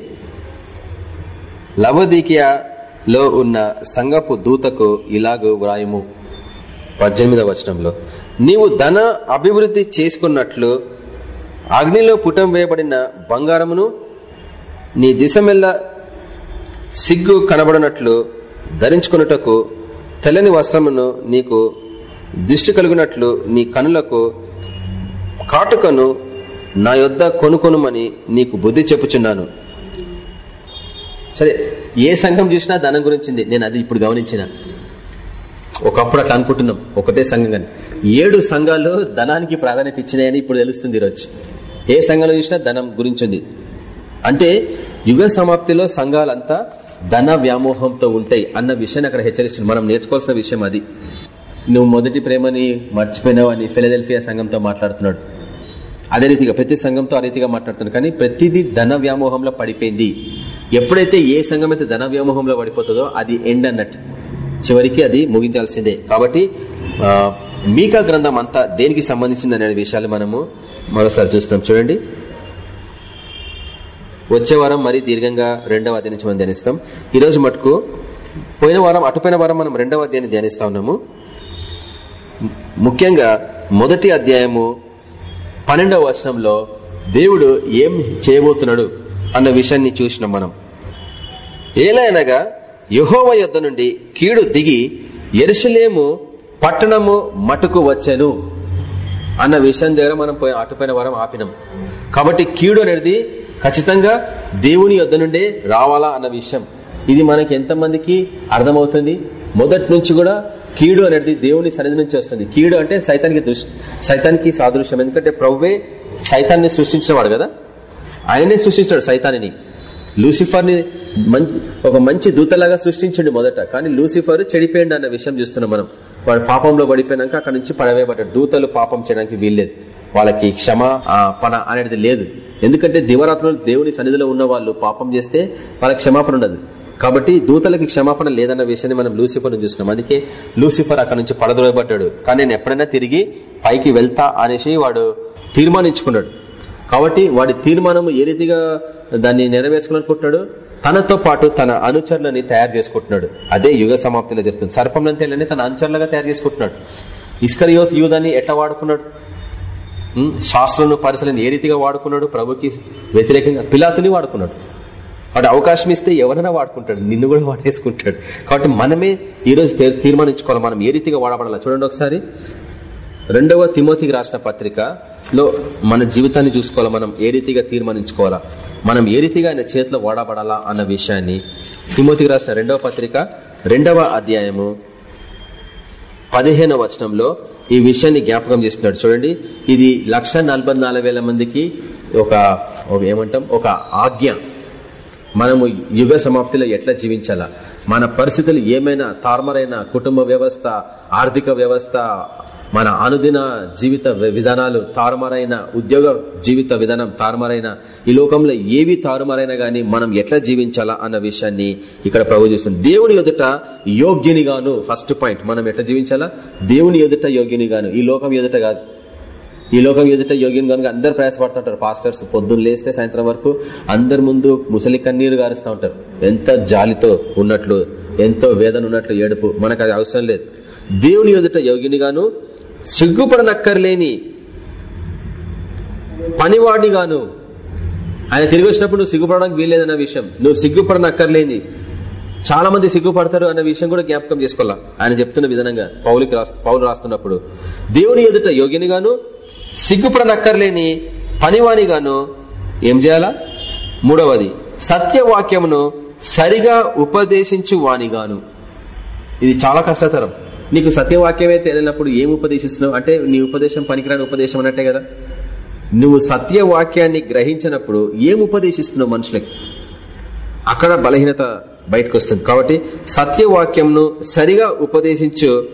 లవదికియాలో ఉన్న సంగపు దూతకు ఇలాగూ వ్రాయము పద్దెనిమిదవ వచనంలో. నీవు ధన అభివృద్ధి చేసుకున్నట్లు అగ్నిలో పుటం వేయబడిన బంగారమును నీ దిశమెల్ల సిగ్గు కనబడినట్లు ధరించుకున్నటకు తెల్లని వస్త్రమును నీకు దృష్టి కలిగినట్లు నీ కనులకు కాటుకను నా యొద్ద కొనుకొనుమని నీకు బుద్ధి చెప్పుచున్నాను. సరే ఏ సంఘం చూసినా ధనం గురించింది. నేను అది ఇప్పుడు గమనించిన. ఒకప్పుడు అట్లా అనుకుంటున్నాం. ఒకటే సంఘం కానీ. ఏడు సంఘాలు ధనానికి ప్రాధాన్యత ఇచ్చినాయని ఇప్పుడు తెలుస్తుంది ఈరోజు. ఏ సంఘంలో చూసినా ధనం గురించి ఉంది అంటే యుగ సమాప్తిలో సంఘాలంతా ధన వ్యామోహంతో ఉంటాయి అన్న విషయాన్ని అక్కడ హెచ్చరిస్తుంది. మనం నేర్చుకోవాల్సిన విషయం అది. నువ్వు మొదటి ప్రేమని మర్చిపోయినావు అని ఫిలదెల్ఫియా సంఘంతో మాట్లాడుతున్నాడు. అదే రీతిగా ప్రతి సంఘంతో ఆ రీతిగా మాట్లాడుతున్నాడు. కానీ ప్రతిదీ ధన వ్యామోహంలో పడిపోయింది. ఎప్పుడైతే ఏ సంఘం అయితే ధన వ్యామోహంలో పడిపోతుందో అది ఎండ్ అన్నట్టు. చివరికి అది ముగించాల్సిందే. కాబట్టి మీకా గ్రంథం అంతా దేనికి సంబంధించింది అనే విషయాలు మనము మరోసారి చూస్తాం చూడండి. వచ్చే వారం మరీ దీర్ఘంగా రెండవ అధ్యాయం మనం ధ్యానిస్తాం. ఈ రోజు మటుకు పోయిన వారం అటుపోయిన వారం మనం రెండవ అధ్యాయాన్ని ధ్యానిస్తా ఉన్నాము. ముఖ్యంగా మొదటి అధ్యాయము పన్నెండవ వచనంలో దేవుడు ఏం చేయబోతున్నాడు అన్న విషయాన్ని చూసినాం మనం. ఏలైనగా యహోవ యొద్ద నుండి కీడు దిగి ఎరుసలేము పట్టణము మటుకు వచ్చాను. అన్న విషయం దగ్గర మనం పోయి అటుపోయిన వారం ఆపినాం. కాబట్టి కీడు అనేది ఖచ్చితంగా దేవుని యొద్ద నుండే రావాలా అన్న విషయం. ఇది మనకి ఎంతమందికి అర్థమవుతుంది? మొదటి నుంచి కూడా కీడు అనేది దేవుని సన్నిధి నుంచి వస్తుంది. కీడు అంటే సైతానికి దృష్టి సైతానికి సాదృశ్యం. ఎందుకంటే ప్రవ్వే సైతాన్ని సృష్టించినవాడు కదా? ఆయనే సృష్టించాడు సైతాన్ని. లూసిఫర్ని ఒక మంచి దూతలాగా సృష్టించండి మొదట. కానీ లూసిఫర్ చెడిపోయింది అన్న విషయం చూస్తున్నాం మనం. వాడు పాపంలో పడిపోయినాక అక్కడ నుంచి పడవేయబడ్డాడు. దూతలు పాపం చేయడానికి వీల్లేదు. వాళ్ళకి క్షమ పన అనేది లేదు. ఎందుకంటే దివరాత్రులు దేవుని సన్నిధిలో ఉన్న వాళ్ళు పాపం చేస్తే వాళ్ళకి క్షమాపణ ఉండదు. కాబట్టి దూతలకి క్షమాపణ లేదన్న విషయాన్ని మనం లూసిఫర్ చూస్తున్నాం. అందుకే లూసిఫర్ అక్కడ నుంచి పడదొరబడ్డాడు కానీ నేను ఎప్పుడైనా తిరిగి పైకి వెళ్తా అనేసి వాడు తీర్మానించుకున్నాడు. కాబట్టి వాడి తీర్మానం ఏ రీతిగా దాన్ని నెరవేర్చుకోవాలనుకుంటున్నాడు? తనతో పాటు తన అనుచరులని తయారు చేసుకుంటున్నాడు. అదే యుగ సమాప్తిలో జరుగుతుంది. సర్పంలంతేలని తన అనుచరులుగా తయారు చేసుకుంటున్నాడు. ఇస్కరియోత్ యూదాన్ని ఎట్లా వాడుకున్నాడు? ఉమ్, శాస్త్రంలో పరిశీలన ఏ రీతిగా వాడుకున్నాడు? ప్రభుకి వ్యతిరేకంగా పిలాతుని వాడుకున్నాడు. వాడు అవకాశం ఇస్తే ఎవరైనా వాడుకుంటాడు. నిన్ను కూడా వాడేసుకుంటాడు. కాబట్టి మనమే ఈ రోజు తీర్మానించుకోవాలి. మనం ఏ రీతిగా వాడబడాలి? చూడండి ఒకసారి. రెండవ తిమోతికి రాసిన పత్రికలో మన జీవితాన్ని చూసుకోవాలా? మనం ఏ రీతిగా తీర్మానించుకోవాలా? మనం ఏ రీతిగా ఆయన చేతిలో వాడబడాలా అన్న విషయాన్ని తిమోతికి రాసిన రెండవ పత్రిక రెండవ అధ్యాయము పదిహేనవ వచనంలో ఈ విషయాన్ని జ్ఞాపకం చేస్తున్నాడు. చూడండి ఇది లక్ష మందికి ఒక ఏమంటాం? ఒక ఆజ్ఞ. మనము యుగ సమాప్తిలో ఎట్లా జీవించాలా? మన పరిస్థితులు ఏమైనా తార్మరైన కుటుంబ వ్యవస్థ ఆర్థిక వ్యవస్థ మన అనుదిన జీవిత విధానాలు తారుమారైన ఉద్యోగ జీవిత విధానం తారుమారైన ఈ లోకంలో ఏవి తారుమారైనా గానీ మనం ఎట్లా జీవించాలా అన్న విషయాన్ని ఇక్కడ ప్రభు చేస్తుంది. దేవుని ఎదుట యోగ్యునిగాను ఫస్ట్ పాయింట్ మనం ఎట్లా జీవించాలా? దేవుని ఎదుట యోగ్యునిగాను. ఈ లోకం ఎదుట కాదు. ఈ లోకం ఎదుట యోగ్యం కనుక అందరు ప్రయాసపడుతుంటారు. పాస్టర్స్ పొద్దున్న లేస్తే సాయంత్రం వరకు అందరి ముందు ముసలి కన్నీరు గారుస్తూ ఉంటారు. ఎంత జాలితో ఉన్నట్లు ఎంతో వేదన ఉన్నట్లు ఏడుపు మనకు అది అవసరం లేదు. దేవుని ఎదుట యోగినిగాను సిగ్గుపడనక్కర్లేని పనివాడిగాను ఆయన తిరిగి వచ్చినప్పుడు నువ్వు సిగ్గుపడడానికి వీల్లేదన్న విషయం. నువ్వు సిగ్గుపడనక్కర్లేని చాలా మంది సిగ్గుపడతారు అన్న విషయం కూడా జ్ఞాపకం చేసుకోవాలా? ఆయన చెప్తున్న విధంగా పౌలికి రాస్తు పౌలు రాస్తున్నప్పుడు. దేవుని ఎదుట యోగినిగాను సిగ్గుపడనక్కర్లేని పనివానిగాను ఏం చేయాలా? మూడవది సత్యవాక్యమును సరిగా ఉపదేశించు వానిగాను ఇది చాలా కష్టతరం. నీకు సత్యవాక్యమే తెలియనప్పుడు ఏం ఉపదేశిస్తున్నావు? అంటే నీ ఉపదేశం పనికిరాని ఉపదేశం అన్నట్టే కదా? నువ్వు సత్యవాక్యాన్ని గ్రహించినప్పుడు ఏం ఉపదేశిస్తున్నావు మనుషులకి? అక్కడ బలహీనత బయటకు వస్తుంది కాబట్టి సత్యవాక్యంను సరిగా ఉపదేశించు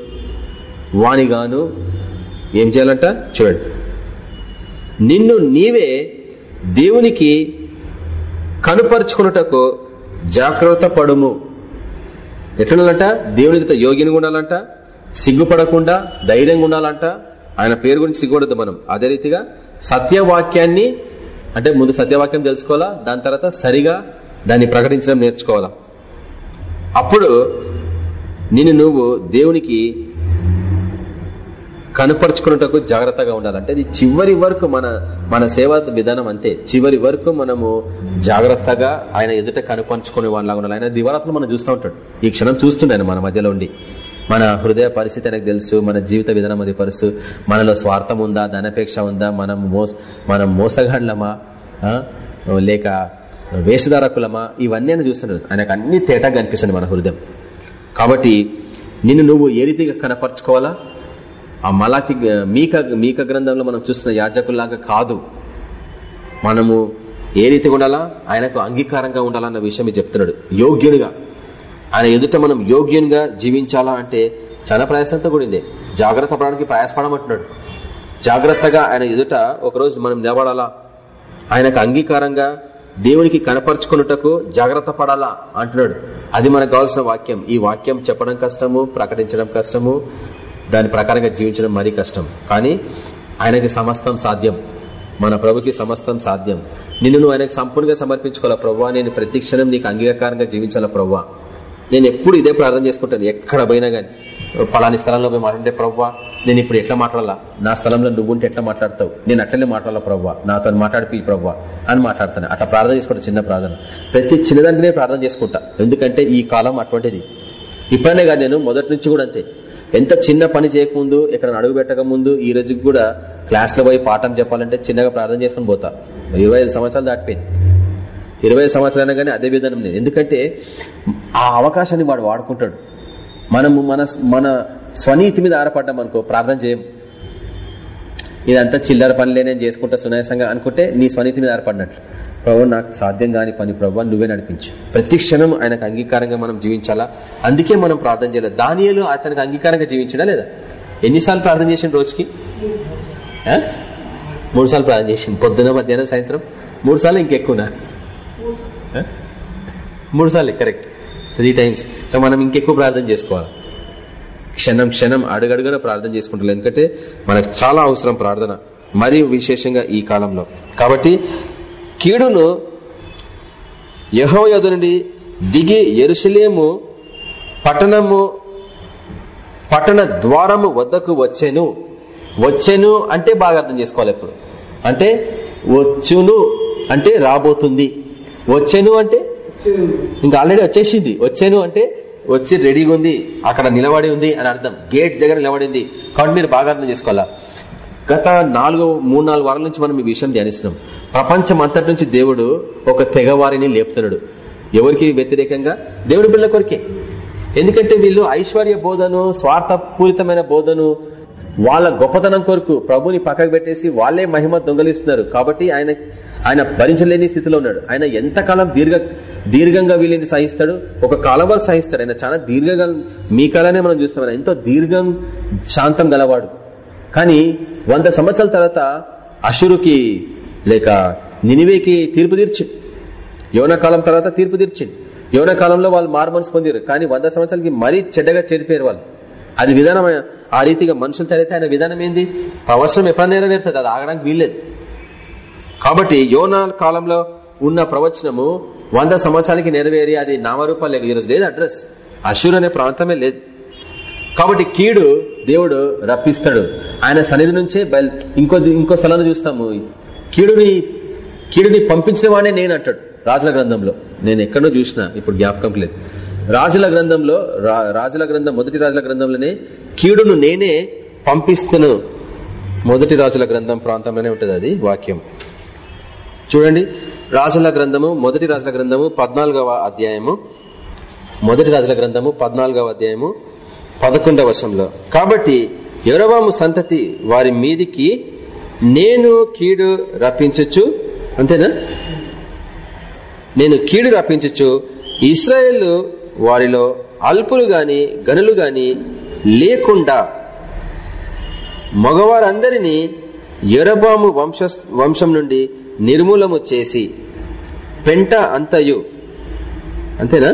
వానిగాను ఏం చేయాలంట? చూడండి. నిన్ను నీవే దేవునికి కనుపరుచుకున్నటకు జాగ్రత్త పడుము. ఎట్లుండాలంట? దేవుని యోగిని ఉండాలంట సిగ్గుపడకుండా ధైర్యంగా ఉండాలంట. ఆయన పేరు గురించి సిగ్గుపడద్దు మనం. అదే రీతిగా సత్యవాక్యాన్ని అంటే ముందు సత్యవాక్యం తెలుసుకోవాలా? దాని తర్వాత సరిగా దాన్ని ప్రకటించడం నేర్చుకోవాలా? అప్పుడు నిన్ను నువ్వు దేవునికి కనపరుచుకున్నటకు జాగ్రత్తగా ఉండాలంటే ఇది చివరి వరకు మన మన సేవా విధానం అంతే. చివరి వరకు మనము జాగ్రత్తగా ఆయన ఎదుట కనపరుచుకునే వాళ్ళగా ఉండాలి. ఆయన దివారాత్రులు మనం చూస్తూ ఉంటాడు. ఈ క్షణం చూస్తుండే మన మధ్యలో ఉండి. మన హృదయ పరిస్థితి ఆయనకు తెలుసు మన జీవిత విధానం అది పరుసు. మనలో స్వార్థం ఉందా ధనపేక్ష ఉందా మనం మోస మనం మోసగాండ్లమా లేక వేషధారకులమా? ఇవన్నీ ఆయన చూస్తున్నాడు ఆయనకు అన్ని తేటగా కనిపిస్తుంది మన హృదయం. కాబట్టి నిన్ను నువ్వు ఏ రీతిగా కనపరచుకోవాలా? ఆ మలాకి మీక మీక గ్రంథంలో మనం చూస్తున్న యాజకుల్లాగా కాదు. మనము ఏ రీతిగా ఉండాలా? ఆయనకు అంగీకారంగా ఉండాలన్న విషయం చెప్తున్నాడు. యోగ్యునిగా. ఆయన ఎదుట మనం యోగ్యునిగా జీవించాలా అంటే చాలా ప్రయాసంతో కూడింది. జాగ్రత్త పడడానికి ప్రయాసపడమంటున్నాడు. జాగ్రత్తగా ఆయన ఎదుట ఒకరోజు మనం నిలబడాలా? ఆయనకు అంగీకారంగా దేవునికి కనపరుచుకున్నటకు జాగ్రత్త పడాలా అంటున్నాడు. అది మనకు కావాల్సిన వాక్యం. ఈ వాక్యం చెప్పడం కష్టము ప్రకటించడం కష్టము దాని ప్రకారంగా జీవించడం మరీ కష్టం. కానీ ఆయనకి సమస్తం సాధ్యం. మన ప్రభుకి సమస్తం సాధ్యం. నిన్ను నువ్వు ఆయనకు సంపూర్ణంగా సమర్పించుకోవాలా ప్రవ్వా? నేను ప్రతి క్షణం నీకు అంగీకారంగా జీవించాలా ప్రవ్వా? నేను ఎప్పుడు ఇదే ప్రార్థన చేసుకుంటాను. ఎక్కడ పోయినా కానీ పలాని స్థలంలో పోయి మాట్లాడే ప్రవ్వా నేను ఇప్పుడు ఎట్లా మాట్లాడాలా? నా స్థలంలో నువ్వు ఉంటే ఎట్లా మాట్లాడతావు? నేను అట్లనే మాట్లాడాలా ప్రవ్వా? నాతో మాట్లాడిపి ప్రవ్వా అని మాట్లాడతాను అట్లా ప్రార్థన చేసుకుంటా చిన్న ప్రార్థన. ప్రతి చిన్నదానికి ప్రార్థన చేసుకుంటా. ఎందుకంటే ఈ కాలం అటువంటిది. ఇప్పుడనే కాదు నేను మొదటి నుంచి కూడా అంతే. ఎంత చిన్న పని చేయకముందు ఇక్కడ అడుగు పెట్టక ముందు ఈ రోజు కూడా క్లాస్లో పోయి పాఠం చెప్పాలంటే చిన్నగా ప్రార్థన చేసుకుని పోతా. ఇరవై సంవత్సరాలు దాటిపోయింది. ఇరవై సంవత్సరాలు కానీ అదే విధానం నేను. ఎందుకంటే ఆ అవకాశాన్ని వాడు వాడుకుంటాడు. మనము మన మన స్వనీతి మీద ఆధారపడ్డాం అనుకో ప్రార్థన చేయం. ఇదంతా చిల్లర పనులే నేను చేసుకుంటా సునాయాసంగా అనుకుంటే నీ స్వనీతి మీద ఆధారపడినట్లు ప్రభు నాకు సాధ్యం కాని పని ప్రభు నువ్వే నడిపించు. ప్రతి క్షణం ఆయనకు అంగీకారంగా మనం జీవించాలా? అందుకే మనం ప్రార్థన చేయాలి దానియలు అతనికి అంగీకారంగా జీవించడా లేదా? ఎన్నిసార్లు ప్రార్థన చేసిన రోజుకి? మూడు సార్లు ప్రార్థన చేసింది పొద్దున మధ్యాహ్నం సాయంత్రం? మూడు సార్లు ఇంకెక్కువనా? మూడు సార్లు కరెక్ట్. Three times. సో మనం ఇంకెక్కువ ప్రార్థన చేసుకోవాలి. క్షణం క్షణం అడుగడుగున ప్రార్థన చేసుకుంటారు ఎందుకంటే మనకు చాలా అవసరం ప్రార్థన. మరియు విశేషంగా ఈ కాలంలో. కాబట్టి కీడును యహో యొద్ద నుండి దిగి ఎరుసలేము పట్టణము పట్టణ ద్వారము వద్దకు వచ్చెను. వచ్చెను అంటే బాగా అర్థం చేసుకోవాలి ఇప్పుడు. అంటే వచ్చును అంటే రాబోతుంది. వచ్చెను అంటే ఇంకా ఆల్రెడీ వచ్చేసింది. వచ్చాను అంటే వచ్చి రెడీగా ఉంది అక్కడ నిలబడి ఉంది అని అర్థం. గేట్ దగ్గర నిలబడింది కాబట్టి మీరు బాగా అర్థం చేసుకోవాలా? గత నాలుగో మూడు నాలుగు వారాల నుంచి మనం ఈ విషయం ధ్యానిస్తున్నాం. ప్రపంచం అంతటి నుంచి దేవుడు ఒక తెగవారిని లేపుతున్నాడు. ఎవరికి వ్యతిరేకంగా? దేవుడి పిల్లల కొరికే. ఎందుకంటే వీళ్ళు ఐశ్వర్య బోధను స్వార్థపూరితమైన బోధను వాళ్ళ గొప్పతనం కొరకు ప్రభుని పక్కకు పెట్టేసి వాళ్ళే మహిమ దొంగలిస్తున్నారు. కాబట్టి ఆయన ఆయన భరించలేని స్థితిలో ఉన్నాడు. ఆయన ఎంతకాలం దీర్ఘ దీర్ఘంగా వీళ్ళని సహిస్తాడు? ఒక కాలం వరకు సహిస్తాడు. ఆయన చాలా దీర్ఘకాలం మీ కాలనే మనం చూస్తాం. ఆయన ఎంతో దీర్ఘం శాంతం గలవాడు. కానీ వంద సంవత్సరాల తర్వాత అషురుకి లేక నినివేకి తీర్పు తీర్చింది యోన కాలం తర్వాత తీర్పు తీర్చింది యోన కాలంలో వాళ్ళు మార్మన్స్ పొందారు కానీ వంద సంవత్సరాలకి మరీ చెడ్డగా చెడిపోయారు వాళ్ళు. అది విధానం ఆ రీతిగా మనుషులు తయారైతే ఆయన విధానం ఏంది? ప్రవచనం ఎప్పుడైనా నెరవేరుతుంది అది ఆగడానికి వీల్లేదు. కాబట్టి యోనా కాలంలో ఉన్న ప్రవచనము వంద సంవత్సరాలకి నెరవేరి అది నామరూపాలు లేదు ఈరోజు లేదు అడ్రస్. అషూర్ అనే ప్రాంతమే లేదు. కాబట్టి కీడు దేవుడు రప్పిస్తాడు. ఆయన సన్నిధి నుంచే బయలు ఇంకో ఇంకో స్థలాన్ని చూస్తాము. కీడుని కీడుని పంపించిన వాడే నేను అంటాడు రాజుల గ్రంథంలో. నేను ఎక్కడో చూసిన ఇప్పుడు జ్ఞాపకం లేదు. రాజుల గ్రంథంలో రాజుల గ్రంథం మొదటి రాజుల గ్రంథంలోనే కీడును నేనే పంపిస్తును. మొదటి రాజుల గ్రంథం ప్రాంతంలోనే ఉంటుంది అది వాక్యం. చూడండి రాజుల గ్రంథము మొదటి రాజుల గ్రంథము పద్నాలుగవ అధ్యాయము. మొదటి రాజుల గ్రంథము పద్నాలుగవ అధ్యాయము. పదకొండవ వర్షంలో కాబట్టి యొరవాము సంతతి వారి మీదికి నేను కీడు రప్పించచ్చు. అంతేనా? నేను కీడు రప్పించచ్చు. ఇస్రాయేల్ వారిలో అల్పులు గాని గనులు గాని లేకుండా మగవారందరినీ ఎరబాము వంశ వంశం నుండి నిర్మూలము చేసి పెంట అంతయు అంతేనా?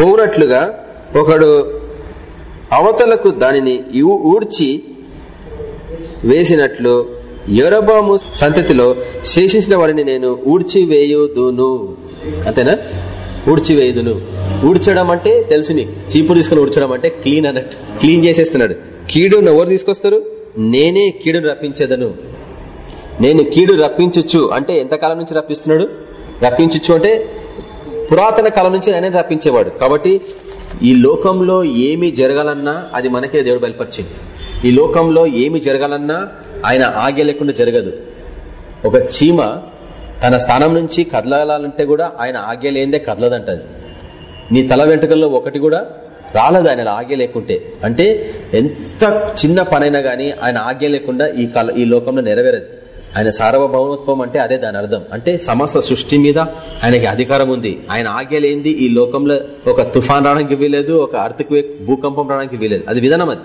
పోనట్లుగా ఒకడు అవతలకు దానిని ఊడ్చి వేసినట్లు యోరబాము సంతతిలో శేషించిన వారిని నేను ఊడ్చివేయుదును. అంతేనా? ఊడ్చివేయుదును. ఊడ్చడం అంటే తెలుసు నీకు చీపు తీసుకుని ఊడ్చడం అంటే క్లీన్ అన్నట్టు. క్లీన్ చేసేస్తున్నాడు. కీడును ఎవరు తీసుకొస్తారు? నేనే కీడును రప్పించేదను. నేను కీడు రప్పించచ్చు అంటే ఎంతకాలం నుంచి రప్పిస్తున్నాడు? రప్పించచ్చు అంటే పురాతన కాలం నుంచి ఆయన రప్పించేవాడు. కాబట్టి ఈ లోకంలో ఏమి జరగాలన్నా అది మనకే దేవుడు బయలుపరిచింది. ఈ లోకంలో ఏమి జరగాలన్నా ఆయన ఆగే లేకుండా జరగదు. ఒక చీమ తన స్థానం నుంచి కదలాలంటే కూడా ఆయన ఆగే లేదే కదలదంటది నీ తల వెంట్రుకల్లో ఒకటి కూడా రాలేదు ఆయన ఆగే లేకుంటే. అంటే ఎంత చిన్న పనైనా గానీ ఆయన ఆజ్ఞ లేకుండా ఈ కల ఈ లోకంలో నెరవేరదు. ఆయన సార్వభౌమత్వం అంటే అదే దాని అర్థం. అంటే సమస్త సృష్టి మీద ఆయనకి అధికారం ఉంది. ఆయన ఆజ్ఞ ఈ లోకంలో ఒక తుఫాన్ రావడానికి వీలేదు ఒక అర్థకు భూకంపం రావడానికి వీలేదు అది విధానం అది.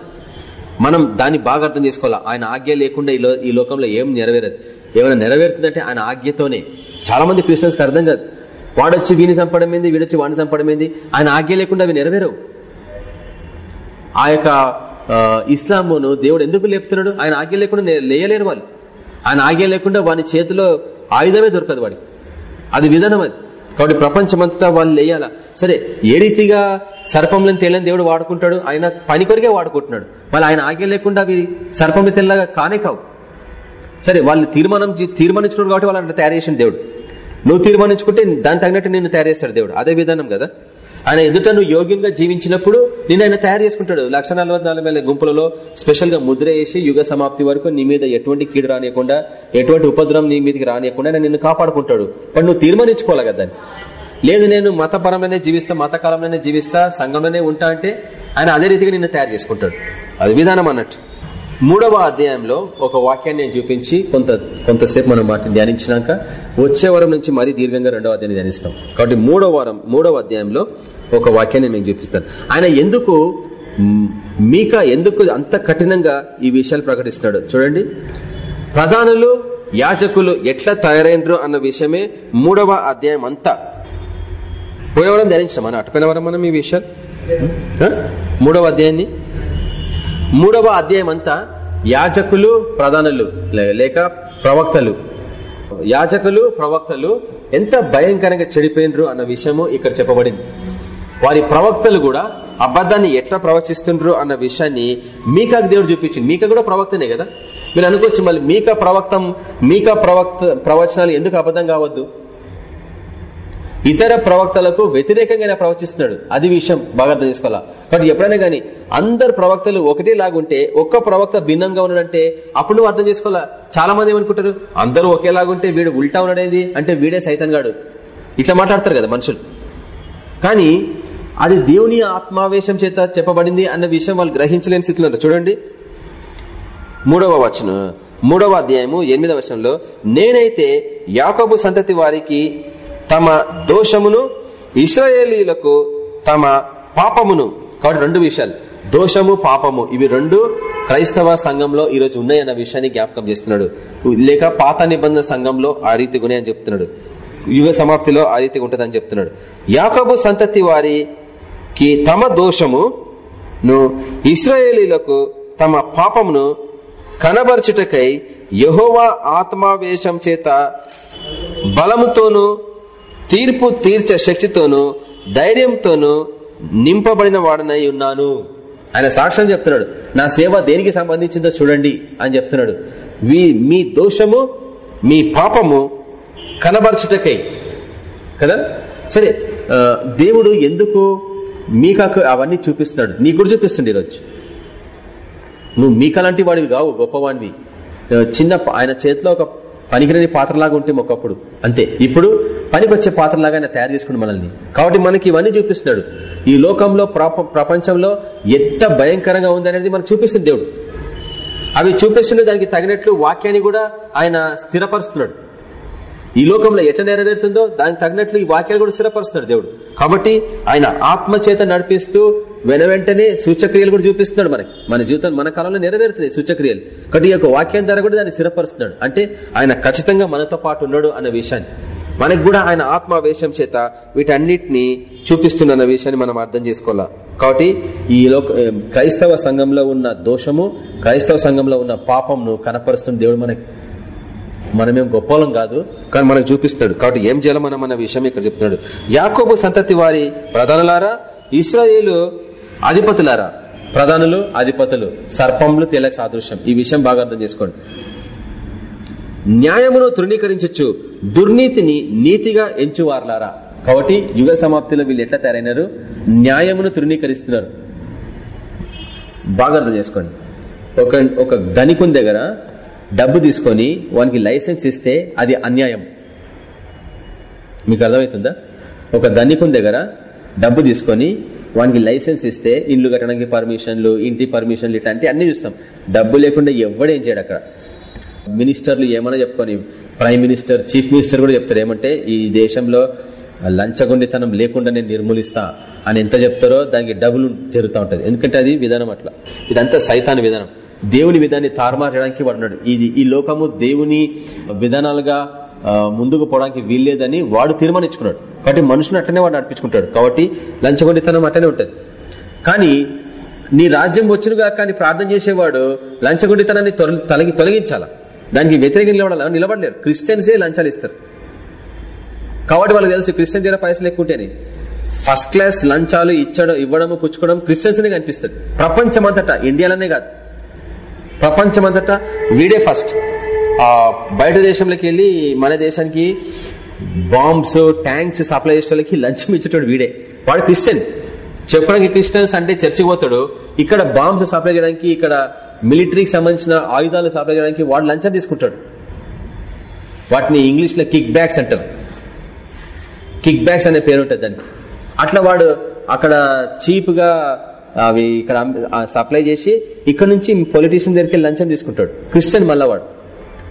మనం దాన్ని బాగా అర్థం చేసుకోవాలి? ఆయన ఆజ్ఞ లేకుండా ఈ లోకంలో ఏం నెరవేరదు. ఏమైనా నెరవేరుతుందంటే ఆయన ఆజ్ఞతోనే. చాలా మంది క్రిస్టియన్స్ అర్థం కాదు. వాడొచ్చి వీని చంపడం ఏంది? వీడొచ్చి వాడిని చంపడం ఏంది? ఆయన ఆజ్ఞ లేకుండా అవి నెరవేరవు. ఆ యొక్క ఇస్లామును దేవుడు ఎందుకు లేపుతున్నాడు? ఆయన ఆజ్ఞ లేకుండా లేయలేరు వాళ్ళు. ఆయన ఆజ్ఞ లేకుండా వాని చేతిలో ఆయుధమే దొరకదు వాడికి. అది విధానం అది. కాబట్టి ప్రపంచమంతటా వాళ్ళు లేయాలా? సరే ఏ రీతిగా సర్పంలను తేలని దేవుడు వాడుకుంటాడు? ఆయన పని కొరికే వాడుకుంటున్నాడు. మళ్ళీ ఆయన ఆజ్ఞ లేకుండా అవి సర్పంలు తెల్లగా కానే కావు. సరే వాళ్ళు తీర్మానం తీర్మానించుకున్నాడు కాబట్టి వాళ్ళని తయారు చేసిన దేవుడు. నువ్వు తీర్మానించుకుంటే దాని తగినట్టు నిన్ను తయారు చేస్తాడు దేవుడు. అదే విధానం కదా? ఆయన ఎదుట నువ్వు యోగ్యంగా జీవించినప్పుడు నేను ఆయన తయారు చేసుకుంటాడు. లక్ష గుంపులలో స్పెషల్గా ముద్ర వేసి యుగ సమాప్తి వరకు నీ మీద ఎటువంటి కీడు రానియకుండా ఎటువంటి ఉపద్రవం నీ మీదకి రానియకుండా ఆయన నిన్ను కాపాడుకుంటాడు. బట్ నువ్వు తీర్మానించుకోవాలి కదా లేదు నేను మతపరంలోనే జీవిస్తా మత కాలంలోనే జీవిస్తా సంఘంలోనే ఉంటా అంటే ఆయన అదే రీతిగా నిన్ను తయారు చేసుకుంటాడు. అది విధానం అన్నట్టు. మూడవ అధ్యాయంలో ఒక వాక్యాన్ని నేను చూపించి కొంత కొంతసేపు మనం వాటిని ధ్యానించినాక వచ్చే వారం నుంచి మరీ దీర్ఘంగా రెండవ అధ్యాయాన్ని ధ్యానిస్తాం. కాబట్టి మూడవ వారం మూడవ అధ్యాయంలో ఒక వాక్యాన్ని నేను చూపిస్తాను. ఆయన ఎందుకు మీక ఎందుకు అంత కఠినంగా ఈ విషయాలు ప్రకటిస్తున్నాడు? చూడండి. ప్రధానులు యాజకులు ఎట్లా తయారైనరు అన్న విషయమే మూడవ అధ్యాయం అంతా. పోయినవరం ధ్యానించాం మనం అటుపోయినవరం మనం ఈ విషయాలు? మూడవ అధ్యాయాన్ని? మూడవ అధ్యాయం అంతా యాజకులు ప్రధానులు లే- లేక ప్రవక్తలు. యాజకులు ప్రవక్తలు ఎంత భయంకరంగా చెడిపోయినరు అన్న విషయము ఇక్కడ చెప్పబడింది. వారి ప్రవక్తలు కూడా అబద్ధాన్ని ఎట్లా ప్రవచిస్తుండ్రు అన్న విషయాన్ని మీకాకు దేవుడు చూపించింది మీక కూడా ప్రవక్తనే కదా? మీరు అనుకోవచ్చు మళ్ళీ మీక ప్రవక్తం మీక ప్రవక్త ప్రవచనాలు ఎందుకు అబద్ధం కావద్దు? ఇతర ప్రవక్తలకు వ్యతిరేకంగా ప్రవచిస్తున్నాడు. అది విషయం బాగా అర్థం చేసుకోవాలా? బట్ ఎప్పుడైనా గానీ అందరు ప్రవక్తలు ఒకటే లాగుంటే ఒక్క ప్రవక్త భిన్నంగా ఉన్నాడంటే అప్పుడు నువ్వు అర్థం చేసుకోవాలా? చాలా మంది ఏమనుకుంటారు? అందరూ ఒకేలాగుంటే వీడు ఉల్టా ఉన్నాడేది? అంటే వీడే సైతం గాడు. ఇట్లా మాట్లాడతారు కదా మనుషులు. కానీ అది దేవుని ఆత్మావేశం చేత చెప్పబడింది అన్న విషయం వాళ్ళు గ్రహించలేని స్థితిలో చూడండి. మూడవ వచనం. మూడవ అధ్యాయము ఎనిమిదవ వచనంలో నేనైతే యాకబు సంతతి వారికి తమ దోషమును ఇస్రాయేలీలకు తమ పాపమును కాబట్టి రెండు విషయాలు. దోషము పాపము ఇవి రెండు క్రైస్తవ సంఘంలో ఈ రోజు ఉన్నాయన్న విషయాన్ని జ్ఞాపకం చేస్తున్నాడు. లేక పాత నిబంధన సంఘంలో ఆ రీతి ఉన్నాయని చెప్తున్నాడు. యుగ సమాప్తిలో ఆ రీతి ఉంటుందని చెప్తున్నాడు. యాకబు సంతతి వారికి తమ దోషమును ఇస్రాయేలీలకు తమ పాపమును కనబరచుటకై యహోవా ఆత్మావేశం చేత బలముతోనూ తీర్పు తీర్చే శక్తితోనూ ధైర్యంతోనూ నింపబడిన వాడనై ఉన్నాను. ఆయన సాక్ష్యం చెప్తున్నాడు నా సేవ దేనికి సంబంధించిందో చూడండి అని చెప్తున్నాడు. మీ దోషము మీ పాపము కనబరచుటకై. కదా? సరే దేవుడు ఎందుకు మీకాకు అవన్నీ చూపిస్తున్నాడు? నీ కూడా చూపిస్తుండే ఈరోజు. నువ్వు మీకలాంటి వాడివి కావు గొప్పవాడివి చిన్న ఆయన చేతిలో ఒక పనికిరని పాత్రలాగా ఉంటే ఒకప్పుడు. అంతే. ఇప్పుడు పనికొచ్చే పాత్రలాగా ఆయన తయారు చేసుకుని మనల్ని. కాబట్టి మనకి ఇవన్నీ చూపిస్తున్నాడు. ఈ లోకంలో ప్రపంచంలో ఎంత భయంకరంగా ఉందనేది మనకు చూపిస్తుంది దేవుడు. అవి చూపిస్తుండే దానికి తగినట్లు వాక్యాన్ని కూడా ఆయన స్థిరపరుస్తున్నాడు. ఈ లోకంలో ఎట నెరవేరుతుందో దానికి తగినట్లు ఈ వాక్యాలు కూడా స్థిరపరుస్తున్నాడు దేవుడు. కాబట్టి ఆయన ఆత్మ చేత నడిపిస్తూ వెన వెంటనే సూచక్రియలు కూడా చూపిస్తున్నాడు మనకి మన జీవితం మన కాలంలో నెరవేరుతున్నాయి సూచక్రియలు. కాబట్టి ఈ యొక్క వాక్యం ద్వారా కూడా దాన్ని స్థిరపరుస్తున్నాడు. అంటే ఆయన ఖచ్చితంగా మనతో పాటు ఉన్నాడు అన్న విషయాన్ని. మనకు కూడా ఆయన ఆత్మావేశం చేత వీటన్నిటిని చూపిస్తున్న విషయాన్ని మనం అర్థం చేసుకోవాలా? కాబట్టి ఈ లోక క్రైస్తవ సంఘంలో ఉన్న దోషము క్రైస్తవ సంఘంలో ఉన్న పాపంను కనపరుస్తున్న దేవుడు మనకి. మనమేం గొప్పలం కాదు కానీ మనకు చూపిస్తాడు కాబట్టి ఏం చేయాలో మనం అన్న విషయం ఇక్కడ చెప్తున్నాడు. యాకోబు సంతతి వారి ప్రధానులారా ఇస్రాయేలు అధిపతులారా ప్రధానులు అధిపతులు సర్పంలు తేలక సాదృశ్యం. ఈ విషయం బాగా అర్థం చేసుకోండి. న్యాయమును తృణీకరించచ్చు దుర్నీతిని నీతిగా ఎంచువార్లారా. కాబట్టి యుగ సమాప్తిలో వీళ్ళు ఎట్లా తయారైనారు? న్యాయమును తృణీకరిస్తున్నారు. బాగా అర్థం చేసుకోండి. ఒక ఒక ధనికుని దగ్గర డబ్బు తీసుకొని వానికి లైసెన్స్ ఇస్తే అది అన్యాయం. మీకు అర్థమవుతుందా? ఒక ధనికుని దగ్గర డబ్బు తీసుకొని వానికి లైసెన్స్ ఇస్తే ఇల్లు కట్టడానికి పర్మిషన్లు ఇంటి పర్మిషన్లు ఇట్లాంటి అన్ని చూస్తాం. డబ్బు లేకుండా ఎవడేం చేయడు అక్కడ. మినిస్టర్లు ఏమైనా చెప్పుకొని ప్రైమ్ మినిస్టర్ చీఫ్ మినిస్టర్ కూడా చెప్తారు. ఏమంటే ఈ దేశంలో లంచగొండితనం లేకుండా నేను నిర్మూలిస్తా అని ఎంత చెప్తారో దానికి డబ్బులు జరుగుతూ ఉంటది. ఎందుకంటే అది విధానం అట్లా. ఇదంతా సైతాన్ విధానం. దేవుని విధాన్ని తారుమారు చేయడానికి వాడున్నాడు ఇది ఈ లోకము దేవుని విధానాలుగా ముందుకు పోవడానికి వీల్లేదని వాడు తీర్మానించుకున్నాడు. కాబట్టి మనుషుని అట్లనే వాడు నడిపించుకుంటాడు. కాబట్టి లంచగొండితనం అట్లనే ఉంటుంది. కానీ నీ రాజ్యం వచ్చునుగా కానీ ప్రార్థన చేసేవాడు లంచగొండితనాన్ని తొలగి తొలగించాలా? దానికి వ్యతిరేకంగా నిలబడాల? నిలబడలేరు. క్రిస్టియన్సే లంచాలు ఇస్తారు. కాబట్టి వాళ్ళకి తెలుసు క్రిస్టియన్ దగ్గర పైసలు ఎక్కువ ఫస్ట్ క్లాస్ లంచాలు ఇచ్చడం ఇవ్వడము పుచ్చుకోవడం క్రిస్టియన్స్ నే కనిపిస్తుంది. ప్రపంచమంతటా ఇండియాలోనే కాదు. ప్రపంచమంతటా వీడే ఫస్ట్. ఆ బయట దేశంలోకి వెళ్ళి మన దేశానికి బాంబ్స్ ట్యాంక్స్ సప్లై చేసేటోళ్ళకి లంచం ఇచ్చేటోడు వీడే. వాడు క్రిస్టియన్. చెప్పడానికి క్రిస్టియన్స్ అంటే చర్చి పోతాడు. ఇక్కడ బాంబ్స్ సప్లై చేయడానికి ఇక్కడ మిలిటరీకి సంబంధించిన ఆయుధాలు సప్లై చేయడానికి వాడు లంచం తీసుకుంటాడు. వాటిని ఇంగ్లీష్లో కిక్ బ్యాక్స్ అంటారు. కిక్ బ్యాక్స్ అనే పేరు ఉంటుంది దానికి. అట్లా వాడు అక్కడ చీప్గా అవి ఇక్కడ సప్లై చేసి ఇక్కడ నుంచి పొలిటీషియన్ దగ్గరికి లంచం తీసుకుంటాడు. క్రిస్టియన్ మళ్ళా వాడు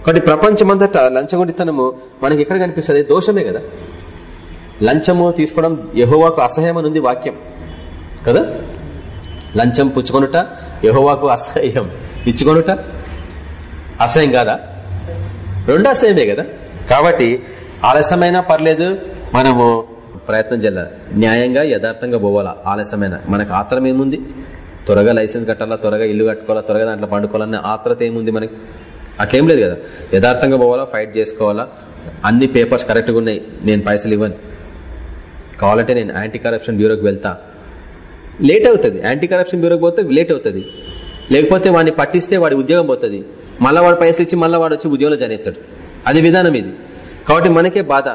కాబట్టి ప్రపంచమంతటా లంచగొండితనము మనకి ఎక్కడ కనిపిస్తుంది? దోషమే కదా. లంచము తీసుకోవడం యహోవాకు అసహ్యం అని ఉంది వాక్యం. కదా? లంచం పుచ్చుకొనుట యహోవాకు అసహ్యం. ఇచ్చుకొనుట అసహ్యం కాదా? రెండు అసహ్యమే కదా. కాబట్టి ఆలస్యమైనా పర్లేదు మనము ప్రయత్నం చేయాలి? న్యాయంగా యథార్థంగా పోవాలా? ఆలస్యమైన? మనకు ఆత్రం ఏముంది? త్వరగా లైసెన్స్ కట్టాలా? త్వరగా ఇల్లు కట్టుకోవాలా? త్వరగా దాంట్లో పండుకోవాలన్న ఆత్రత ఏముంది మనకి? అట్లేం లేదు కదా. యథార్థంగా పోవాలా ఫైట్ చేసుకోవాలా? అన్ని పేపర్స్ కరెక్ట్గా ఉన్నాయి. నేను పైసలు ఇవ్వను. కావాలంటే నేను యాంటీ కరప్షన్ బ్యూరోకి వెళ్తా. లేట్ అవుతుంది. యాంటీ కరప్షన్ బ్యూరోకి పోతే లేట్ అవుతుంది. లేకపోతే వాడిని పట్టిస్తే వాడి ఉద్యోగం పోతుంది. మళ్ళీ వాడు పైసలు ఇచ్చి మళ్ళీ వాడు వచ్చి ఉద్యోగంలో జాయిన్ అది విధానం ఇది. కాబట్టి మనకే బాధ.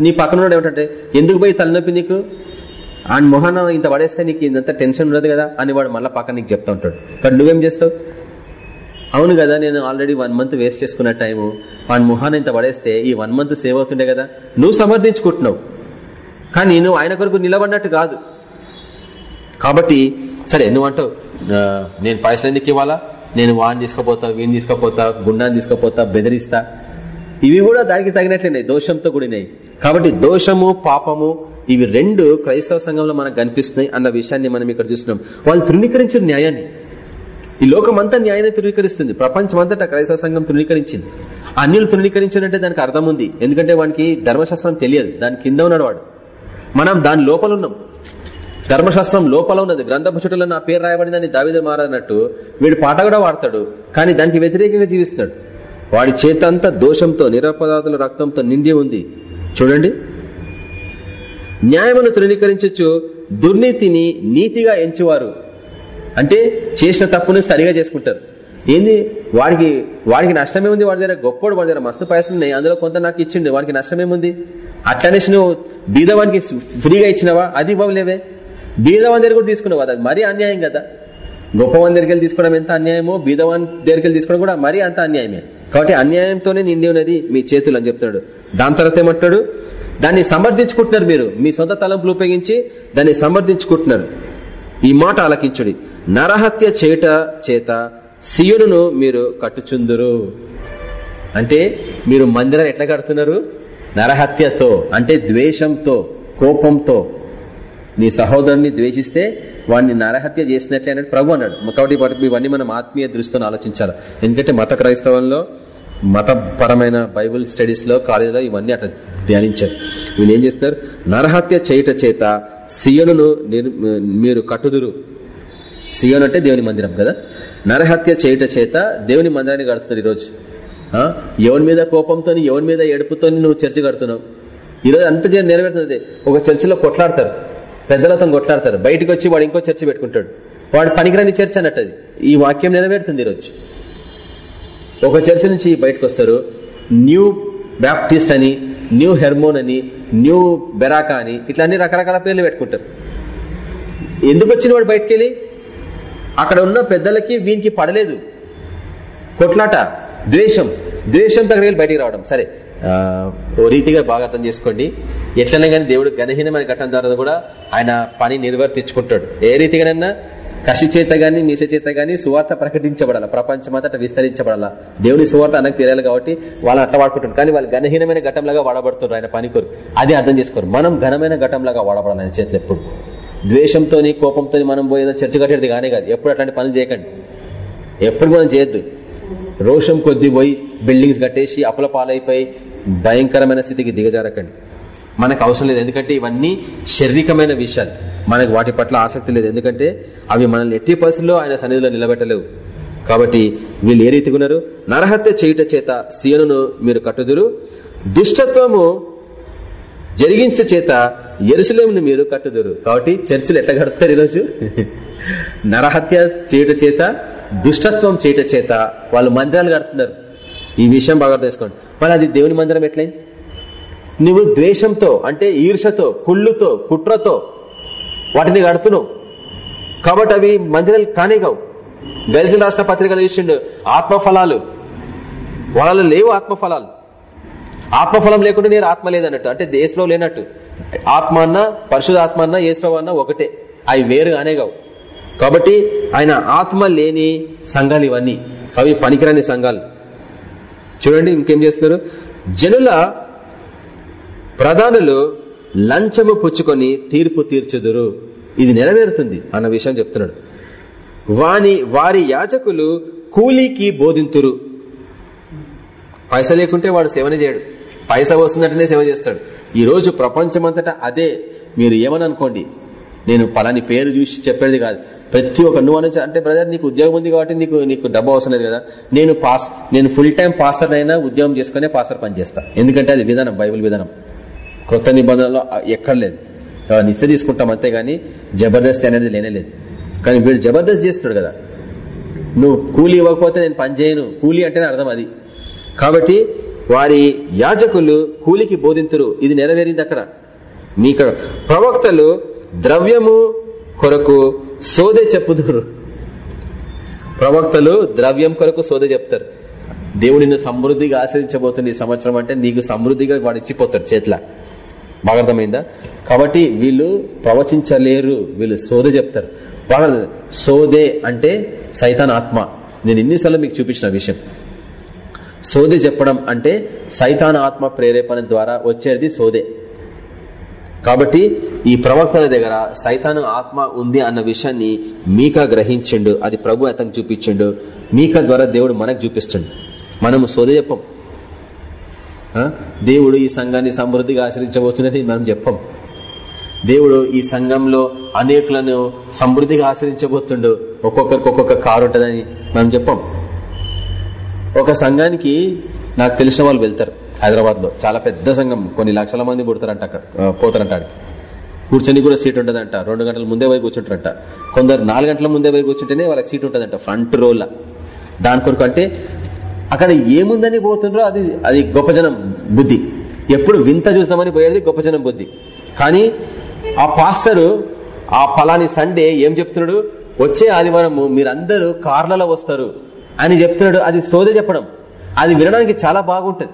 నీ పక్కన ఏమిటంటే ఎందుకు పోయి తలనొప్పి నీకు? ఆయన మొహన ఇంత పడేస్తే నీకు ఇంత టెన్షన్ ఉండదు కదా అని వాడు మళ్ళీ పక్కన నీకు చెప్తా ఉంటాడు. కానీ నువ్వేం చేస్తావు? అవును కదా నేను ఆల్రెడీ వన్ మంత్ వేస్ట్ చేసుకున్న టైము వాడి మొహాన్ని ఇంత పడేస్తే ఈ వన్ మంత్ సేవ్ అవుతుండే కదా. నువ్వు సమర్థించుకుంటున్నావు. కానీ నువ్వు ఆయన కొరకు నిలబడినట్టు కాదు. కాబట్టి సరే నువ్వు అంటావు నేను పైసలు ఎందుకు ఇవ్వాలా? నేను వాడిని తీసుకుపోతా వీడిని తీసుకుపోతా గుండాన్ని తీసుకుపోతా బెదిరిస్తా. ఇవి కూడా దానికి తగినట్లున్నాయి దోషంతో కూడినాయి కాబట్టి దోషము పాపము ఇవి రెండు క్రైస్తవ సంఘంలో మనకు కనిపిస్తున్నాయి అన్న విషయాన్ని మనం ఇక్కడ చూస్తున్నాం. వాళ్ళు తృణీకరించిన న్యాయాన్ని. ఈ లోకమంతా న్యాయాన్ని తృణీకరిస్తుంది. ప్రపంచమంతటా క్రైస్తవ సంఘం తృణీకరించింది. అన్యులు తృణీకరించారంటే దానికి అర్థం ఉంది ఎందుకంటే వానికి ధర్మశాస్త్రం తెలియదు. దాని కింద ఉన్నాడు వాడు మనం దాని లోపల ఉన్నాం. ధర్మశాస్త్రం లోపల ఉన్నది. గ్రంథపు నా పేరు రాయబడిందని దావిద మారన్నట్టు వీడు పాట కూడా వాడతాడు. కానీ దానికి వ్యతిరేకంగా జీవిస్తాడు వాడి చేతంతా దోషంతో నిరపదార్థుల రక్తంతో నిండి ఉంది. చూడండి. న్యాయమును తృణీకరించచ్చు. దుర్నీతిని నీతిగా ఎంచువారు. అంటే చేసిన తప్పును సరిగా చేసుకుంటారు. ఏంది? వాడికి వాడికి నష్టమే ఉంది వాడి దగ్గర? గొప్పోడు వాడి దగ్గర. మస్తు పైసలు ఉన్నాయి. అందులో కొంత నాకు ఇచ్చిండు. వాడికి నష్టమేముంది? అట్లనేసి నువ్వు బీదవానికి ఫ్రీగా ఇచ్చినవా? అది ఇవ్వలేవే. బీదవాని దగ్గర కూడా తీసుకున్నావు అది మరీ అన్యాయం కదా. గొప్పవాని దగ్గరికి తీసుకోవడం ఎంత అన్యాయమో? బీదవాని దగ్గరికి తీసుకోవడం కూడా మరీ అంత అన్యాయమే. కాబట్టి అన్యాయంతోనే నిండి ఉన్నది మీ చేతులు అని చెప్తున్నాడు. దాని తర్వాత ఏమంటాడు దాన్ని సమర్థించుకుంటున్నారు మీరు. మీ సొంత తలంపులు ఉపయోగించి దాన్ని సమర్థించుకుంటున్నారు. ఈ మాట ఆలకించుడి. నరహత్య చేయుట చేత సియును మీరు కట్టుచుందురు. అంటే మీరు మందిరాన్ని ఎట్లా కడుతున్నారు? నరహత్యతో అంటే ద్వేషంతో కోపంతో. నీ సహోదరుని ద్వేషిస్తే వాడిని నరహత్య చేసినట్లే అన్నట్టు ప్రభు అన్నాడు. కాబట్టి ఇవన్నీ మనం ఆత్మీయ దృష్టితో ఆలోచించాలి. ఎందుకంటే మత క్రైస్తవంలో మతపరమైన బైబుల్ స్టడీస్లో కాలేజీలో ఇవన్నీ అట్లా ధ్యానించారు. వీళ్ళు ఏం చేస్తున్నారు? నరహత్య చేయుట చేత సియోను మీరు కట్టుదురు. సియోన్ అంటే దేవుని మందిరం కదా? నరహత్య చేయట చేత దేవుని మందిరాన్ని కడుతున్నారు ఈరోజు. ఎవరి మీద కోపంతో ఎవరి మీద ఏడుపుతో నువ్వు చర్చి కడుతున్నావు? ఈరోజు అంత నెరవేరుతుంది ఒక చర్చిలో కొట్లాడతారు. పెద్దలతో కొట్లాడతారు. బయటకు వచ్చి వాడు ఇంకో చర్చి పెట్టుకుంటాడు. వాడు పనికిరాని చర్చ అన్నట్టు ఈ వాక్యం నెరవేరుతుంది ఈరోజు. ఒక చర్చ నుంచి బయటకు వస్తారు. న్యూ బ్యాప్టిస్ట్ అని న్యూ హెర్మోన్ అని న్యూ బెరాకా అని ఇట్లా అన్ని రకరకాల పేర్లు పెట్టుకుంటారు. ఎందుకు వచ్చిన వాడు బయటకెళ్ళి? అక్కడ ఉన్న పెద్దలకి వీనికి పడలేదు. కొట్లాట ద్వేషం ద్వేషం దగ్గర వెళ్ళి బయటికి రావడం. సరే ఓ రీతిగా బాగా అర్థం చేసుకోండి. ఎట్లనే కానీ దేవుడు గణహీనమైన ఘటన ద్వారా కూడా ఆయన పని నిర్వర్తించుకుంటాడు. ఏ రీతిగానన్నా కషి చేత గాని నిశ చేత గాని సువార్త ప్రకటించబడాల ప్రపంచమంతటా విస్తరించబడాల. దేవుని సువార్త అనకు తెలియాలి కాబట్టి వాళ్ళు అట్లా వాడుకుంటారు కానీ వాళ్ళు ఘనహీనమైన ఘటంలాగా వాడబడుతున్నారు ఆయన పని అది అర్థం చేసుకోరు. మనం ఘనమైన ఘటంలాగా వాడబడాలి ఆయన చేతులు ఎప్పుడు. ద్వేషంతో కోపంతో మనం పోయేదో చర్చ కట్టేది కానీ కాదు. ఎప్పుడు అట్లాంటి పనులు చేయకండి. ఎప్పుడు మనం చేయొద్దు. రోషం కొద్ది పోయి బిల్డింగ్స్ కట్టేసి అప్పుల పాలైపోయి భయంకరమైన స్థితికి దిగజారకండి. మనకు అవసరం లేదు. ఎందుకంటే ఇవన్నీ శారీరకమైన విషయాలు. మనకు వాటి పట్ల ఆసక్తి లేదు. ఎందుకంటే అవి మనల్ని ఎట్టి పరిస్థితుల్లో ఆయన సన్నిధిలో నిలబెట్టలేవు. కాబట్టి వీళ్ళు ఏ రీతిగా ఉన్నారు? నరహత్య చేయుట చేత సీనును మీరు కట్టుదురు. దుష్టత్వము జరిగించే చేత ఎరుసలేమును మీరు కట్టుదురు. కాబట్టి చర్చిలు ఎట్లా కడతారు ఈరోజు? నరహత్య చేయుట చేత దుష్టత్వం చేయుట చేత వాళ్ళు మందిరాలు కడుతున్నారు. ఈ విషయం బాగా తెలుసుకోండి మరి అది దేవుని మందిరం ఎట్లయింది? నువ్వు ద్వేషంతో అంటే ఈర్షతో కుళ్ళుతో కుట్రతో వాటిని కడుతున్నావు కాబట్టి అవి మందిరాలు కానే కావు. రాష్ట్ర పత్రికలు ఇచ్చిండు ఆత్మఫలాలు. వాళ్ళలో లేవు ఆత్మఫలాలు. ఆత్మఫలం లేకుండా నేను ఆత్మ లేదన్నట్టు అంటే దేశంలో లేనట్టు. ఆత్మ అన్న పరిశుధాత్మ అన్న ఏసుప్రభు అన్న ఒకటే. అవి వేరు కావు. కాబట్టి ఆయన ఆత్మ లేని సంఘాలు ఇవన్నీ. అవి పనికిరాని సంఘాలు. చూడండి ఇంకేం చేస్తున్నారు? జనుల ప్రధానులు లంచము పుచ్చుకొని తీర్పు తీర్చుదురు. ఇది నెరవేరుతుంది అన్న విషయం చెప్తున్నాడు. వాని వారి యాజకులు కూలీకి బోధింతురు. పైస లేకుంటే వాడు సేవన చేయడు. పైస వస్తున్నట్టునే సేవ చేస్తాడు. ఈ రోజు ప్రపంచమంతటా అదే. మీరు ఏమని అనుకోండి నేను పలాని పేరు చూసి చెప్పేది కాదు. ప్రతి ఒక్క నువ్వు అనొచ్చు. అంటే బ్రదర్ నీకు ఉద్యోగం ఉంది కాబట్టి నీకు నీకు డబ్బు అవసరం లేదు కదా. నేను పాస్ నేను ఫుల్ టైం పాసర్ అయినా ఉద్యోగం చేసుకునే పాసర్ పని చేస్తా. ఎందుకంటే అది విధానం బైబిల్ విధానం. కొత్త నిబంధనలో ఎక్కడ లేదు. నిశ్చయ తీసుకుంటాం అంతేగాని జబర్దస్త్ అనేది లేనేలేదు కానీ వీడు జబర్దస్త్ చేస్తున్నాడు కదా. నువ్వు కూలీ ఇవ్వకపోతే నేను పని చేయను. కూలీ అంటేనే అర్థం అది. కాబట్టి వారి యాజకులు కూలికి బోధింతురు. ఇది నెరవేరింది అక్కడ. మీక ప్రవక్తలు ద్రవ్యము కొరకు సోదే చెప్పుదురు. ప్రవక్తలు ద్రవ్యం కొరకు సోదే చెప్తారు. దేవుడు నిన్ను సమృద్ధిగా ఆశ్రయించబోతుంది ఈ సంవత్సరం అంటే నీకు సమృద్ధిగా వాడు ఇచ్చిపోతాడు చేతిలో. బాగా అర్థమైందా? కాబట్టి వీళ్ళు ప్రవచించలేరు వీళ్ళు సోద చెప్తారు. బాగా సోదే అంటే సైతాన్ ఆత్మ. నేను ఎన్నిసార్లు మీకు చూపించిన విషయం. సోదే చెప్పడం అంటే సైతాన్ ఆత్మ ప్రేరేపణ ద్వారా వచ్చేది సోదే. కాబట్టి ఈ ప్రవక్తల దగ్గర సైతాను ఆత్మ ఉంది అన్న విషయాన్ని మీక గ్రహించిండు అది ప్రభు అతనికి చూపించిండు మీక ద్వారా దేవుడు మనకు చూపిస్తుండు. మనము సోదే చెప్పం దేవుడు ఈ సంఘాన్ని సమృద్ధిగా ఆశ్రయించబోతున్నది మనం చెప్పం. దేవుడు ఈ సంఘంలో అనేకులను సమృద్ధిగా ఆశ్రయించబోతుండు. ఒక్కొక్కరికి ఒక్కొక్క కారు ఉంటుందని మనం చెప్పం. ఒక సంఘానికి నాకు తెలిసిన వాళ్ళు వెళ్తారు హైదరాబాద్లో చాలా పెద్ద సంఘం. కొన్ని లక్షల మంది పుడతారంట అక్కడ. పోతారంట కూర్చొని కూడా సీట్ ఉంటుందంట. రెండు గంటల ముందే పోయి కూర్చుంటారంట. కొందరు నాలుగు గంటల ముందే పోయి కూర్చుంటేనే వాళ్ళకి సీట్ ఉంటుందంట. Front row. దాని కొరకు అంటే అక్కడ ఏముందని పోతుండ్రో అది అది గొప్పజనం బుద్ధి. ఎప్పుడు వింత చూసినామని పోయేది గొప్పజనం బుద్ధి. కానీ ఆ పాస్టరు ఆ పలాని సండే ఏం చెప్తున్నాడు? వచ్చే ఆదివారం మీరందరూ కార్లలో వస్తారు అని చెప్తున్నాడు. అది సోద చెప్పడం. అది వినడానికి చాలా బాగుంటుంది.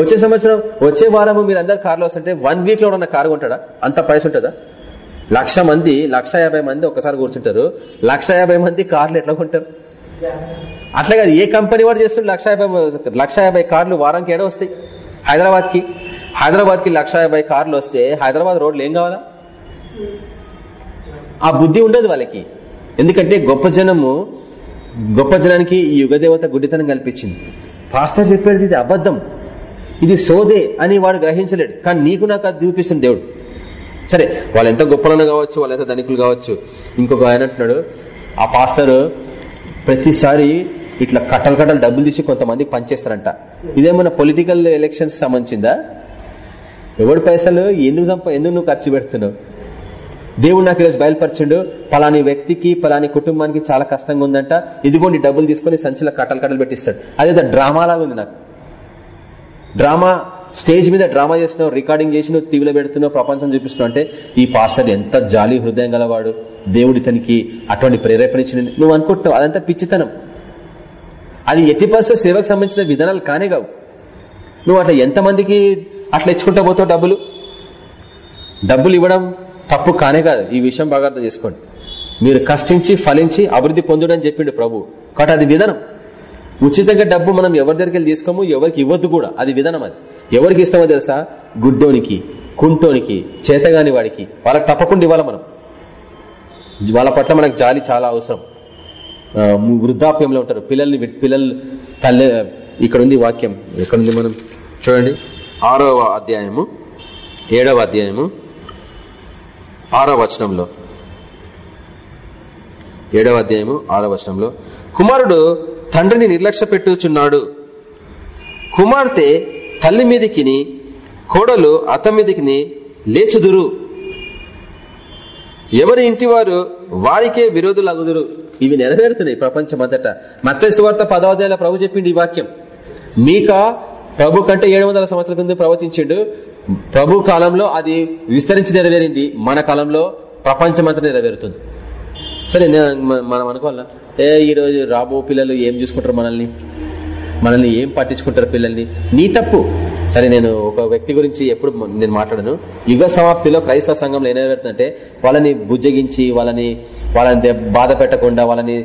వచ్చే సంవత్సరం వచ్చే వారము మీరు అందరు కార్లో వస్తుంటే వన్ వీక్లో ఉన్న కారు కొంటాడా? అంత ప్రైస్ ఉంటుందా? లక్ష మంది లక్ష మంది ఒకసారి కూర్చుంటారు. లక్ష మంది కార్లు ఎట్లా కొంటారు? అట్లా కాదు ఏ కంపెనీ వాడు చేస్తుండే? లక్ష యాభై లక్ష యాభై కార్లు వారానికి ఏడో వస్తాయి. హైదరాబాద్కి హైదరాబాద్కి లక్ష యాభై కార్లు వస్తే హైదరాబాద్ రోడ్లు ఏం కావాలా? ఆ బుద్ధి ఉండదు వాళ్ళకి. ఎందుకంటే గొప్ప జనము గొప్ప జనానికి ఈ యుగదేవత గుడ్డితనం కల్పించింది. పాస్టర్ చెప్పేది ఇది అబద్ధం. ఇది సోదే అని వాడు గ్రహించలేడు. కానీ నీకు నాకు అది చూపిస్తుంది దేవుడు. సరే వాళ్ళు ఎంత గొప్పలను కావచ్చు వాళ్ళు ఎంత ధనికులు కావచ్చు. ఇంకొక ఆయన అంటున్నాడు ఆ పాస్టర్ ప్రతిసారి ఇట్లా కట్టలు కట్టలు డబ్బులు తీసి కొంతమంది పనిచేస్తారంట. ఇదేమన్నా పొలిటికల్ ఎలక్షన్స్ సంబంధించిందా? ఎవడు పైసలు ఎందుకు సంప ఎందుకు నువ్వు ఖర్చు పెడుతున్నావు? దేవుడు నాకు ఈరోజు బయలుపరిచిండు పలాని వ్యక్తికి పలాని కుటుంబానికి చాలా కష్టంగా ఉందంట. ఇదిగోండి డబ్బులు తీసుకుని సంచిలో కట్టలు కట్టలు పెట్టిస్తాడు. అదే డ్రామాలాగా ఉంది నాకు. డ్రామా స్టేజ్ మీద డ్రామా చేస్తున్నావు రికార్డింగ్ చేసి నువ్వు టీవీలో పెడుతున్నావు ప్రపంచం చూపిస్తున్నావు అంటే ఈ పాస్టర్ ఎంత జాలి హృదయం గలవాడు దేవుడి తనకి అటువంటి ప్రేరేపణ నువ్వు అనుకుంటున్నావు. అదంతా పిచ్చితనం. అది ఎట్టి పరిస్థితి సేవకు సంబంధించిన విధానాలు కానే కావు. నువ్వు అట్లా ఎంతమందికి అట్లా ఇచ్చుకుంటా పోతావు డబ్బులు? డబ్బులు ఇవ్వడం తప్పు కానే కాదు. ఈ విషయం బాగా అర్థం చేసుకోండి. మీరు కష్టించి ఫలించి అభివృద్ధి పొందుడని చెప్పిండు ప్రభు. కాబట్టి అది విధానం. ఉచితంగా డబ్బు మనం ఎవరి దగ్గరికి వెళ్ళి తీసుకోము? ఎవరికి ఇవ్వద్దు కూడా. అది విధానం అది. ఎవరికి ఇస్తామో తెలుసా? గుడ్డోనికి కుంటోనికి చేతగాని వాడికి. వాళ్ళకి తప్పకుండా ఇవ్వాలి మనం. వాళ్ళ పట్ల మనకు జాలి చాలా అవసరం. వృద్ధాప్యంలో ఉంటారు. పిల్లల్ని పిల్లలు తల్లి ఇక్కడ ఉంది వాక్యం. ఇక్కడ ఉంది మనం? చూడండి. ఆరవ అధ్యాయము ఏడవ అధ్యాయము ఆరవ వచనంలో. ఏడవ అధ్యాయము ఆరవ వచనంలో. కుమారుడు తండ్రిని నిర్లక్ష్య పెట్టుచున్నాడు. కుమార్తె తల్లి మీదికిని కోడలు అత్త మీదికిని లేచుదురు. ఎవరి ఇంటి వారు వారికే విరోధులు అగుదురు ఇవి నెరవేరుతున్నాయి ప్రపంచమంతట. మత్స్వార్త పదోదయాల ప్రభు చెప్పిండి ఈ వాక్యం. మీక ప్రభు కంటే ఏడు వందల సంవత్సరాల కింద ప్రవచించిండు. ప్రభు కాలంలో అది విస్తరించి నెరవేరింది. మన కాలంలో ప్రపంచమంతా నెరవేరుతుంది. సరే నేను మనం అనుకోవాలా? ఏ ఈరోజు రాబో పిల్లలు ఏం చూసుకుంటారు మనల్ని? మనల్ని ఏం పట్టించుకుంటారు పిల్లల్ని? నీ తప్పు. సరే నేను ఒక వ్యక్తి గురించి ఎప్పుడు నేను మాట్లాడను. యుగ సమాప్తిలో క్రైస్తవ సంఘంలో ఏం పెడుతుందంటే వాళ్ళని బుజ్జగించి వాళ్ళని వాళ్ళని బాధ పెట్టకుండా వాళ్ళని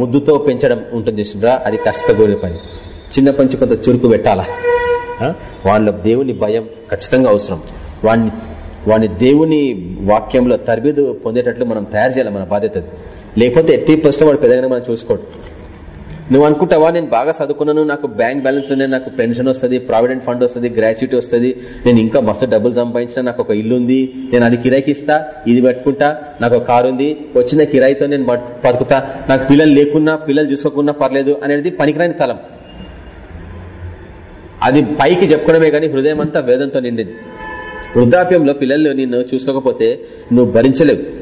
ముద్దుతో పెంచడం ఉంటుంది చూసిండ్రా అది కష్టగోరే పని. చిన్నప్పటి నుంచి కొంత చురుకు పెట్టాలా? వాళ్ళ దేవుని భయం ఖచ్చితంగా అవసరం. వాడిని వాడిని దేవుని వాక్యంలో తరబిదు పొందేటట్లు మనం తయారు చేయాలి మన బాధ్యత. లేకపోతే ఎట్టి పర్సెంట్ వాడు పెద్దగానే మనం చూసుకోడు. నువ్వు అనుకుంటావా నేను బాగా చదువుకున్నాను నాకు బ్యాంక్ బ్యాలెన్స్ ఉన్నాయి నాకు పెన్షన్ వస్తుంది ప్రావిడెంట్ ఫండ్ వస్తుంది గ్రాట్యుటీ వస్తుంది నేను ఇంకా మస్తు డబ్బులు సంపాదించిన నాకు ఒక ఇల్లు ఉంది నేను అది కిరాయికి ఇస్తా ఇది పెట్టుకుంటా నాకు ఒక కారు ఉంది వచ్చిన కిరాయితో నేను బతుకుతా నాకు పిల్లలు లేకున్నా పిల్లలు చూసుకోకున్నా పర్లేదు అనేది పనికిరాని తలం. అది పైకి చెప్పుకోవడమే కానీ హృదయం అంతా వేదంతో నిండింది. వృద్ధాప్యంలో పిల్లలు నిన్ను చూసుకోకపోతే నువ్వు భరించలేవు.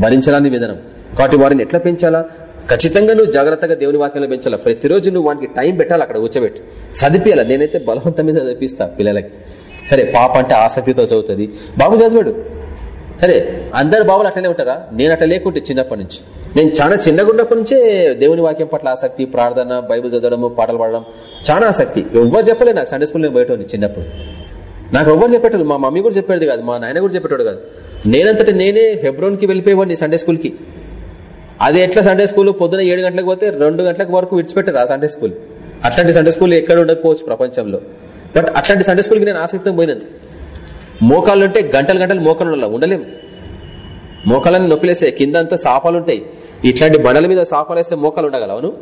భరించాలని విధానం. కాబట్టి వారిని ఎట్లా పెంచాలా? ఖచ్చితంగా నువ్వు జాగ్రత్తగా దేవుని వాక్యంలో పెంచాలా? ప్రతిరోజు నువ్వు వానికి టైం పెట్టాలి అక్కడ కూర్చోబెట్టి? చదివియాల నేనైతే బలవంతం మీద చదివిస్తా పిల్లలకి. సరే పాప అంటే ఆసక్తితో చదువుతుంది. బాబు చదివాడు. సరే అందరు బాబులు అట్లనే ఉంటారా? నేను అట్లా లేకుంటే చిన్నప్పటి నుంచి. నేను చాలా చిన్నగా ఉన్నప్పటి నుంచే దేవుని వాక్యం పట్ల ఆసక్తి ప్రార్థన బైబుల్ చదవడము పాటలు పాడడం చాలా ఆసక్తి. ఎవ్వరు చెప్పలే నాకు సండే స్కూల్ బయట చిన్నప్పుడు. నాకు ఎవరు చెప్పేటోడు మా మమ్మీ కూడా చెప్పేది కాదు మా నాయన కూడా చెప్పేటోడు కాదు. నేనంతటి నేనే హెబ్రోన్కి వెళ్ళిపోయేవాడిని సండే స్కూల్కి. అది ఎట్లా సండే స్కూల్? పొద్దున ఏడు గంటలకు పోతే రెండు గంటలకు వరకు విడిచిపెట్టారు ఆ సండే స్కూల్. అట్లాంటి సండే స్కూల్ ఎక్కడ ఉండకపోవచ్చు ప్రపంచంలో. బట్ అట్లాంటి సండే స్కూల్కి నేను ఆసక్తితో పోయినాను. మోకాళ్ళు ఉంటే గంటలు గంటలు మోకాళ్ళు ఉండాలి? ఉండలేం. మోకాళ్ళని నొప్పిలేస్తే కింద అంతా సాపాలు ఉంటాయి. ఇట్లాంటి బండల మీద సాపాలు వేస్తే మోకాలు ఉండగలవును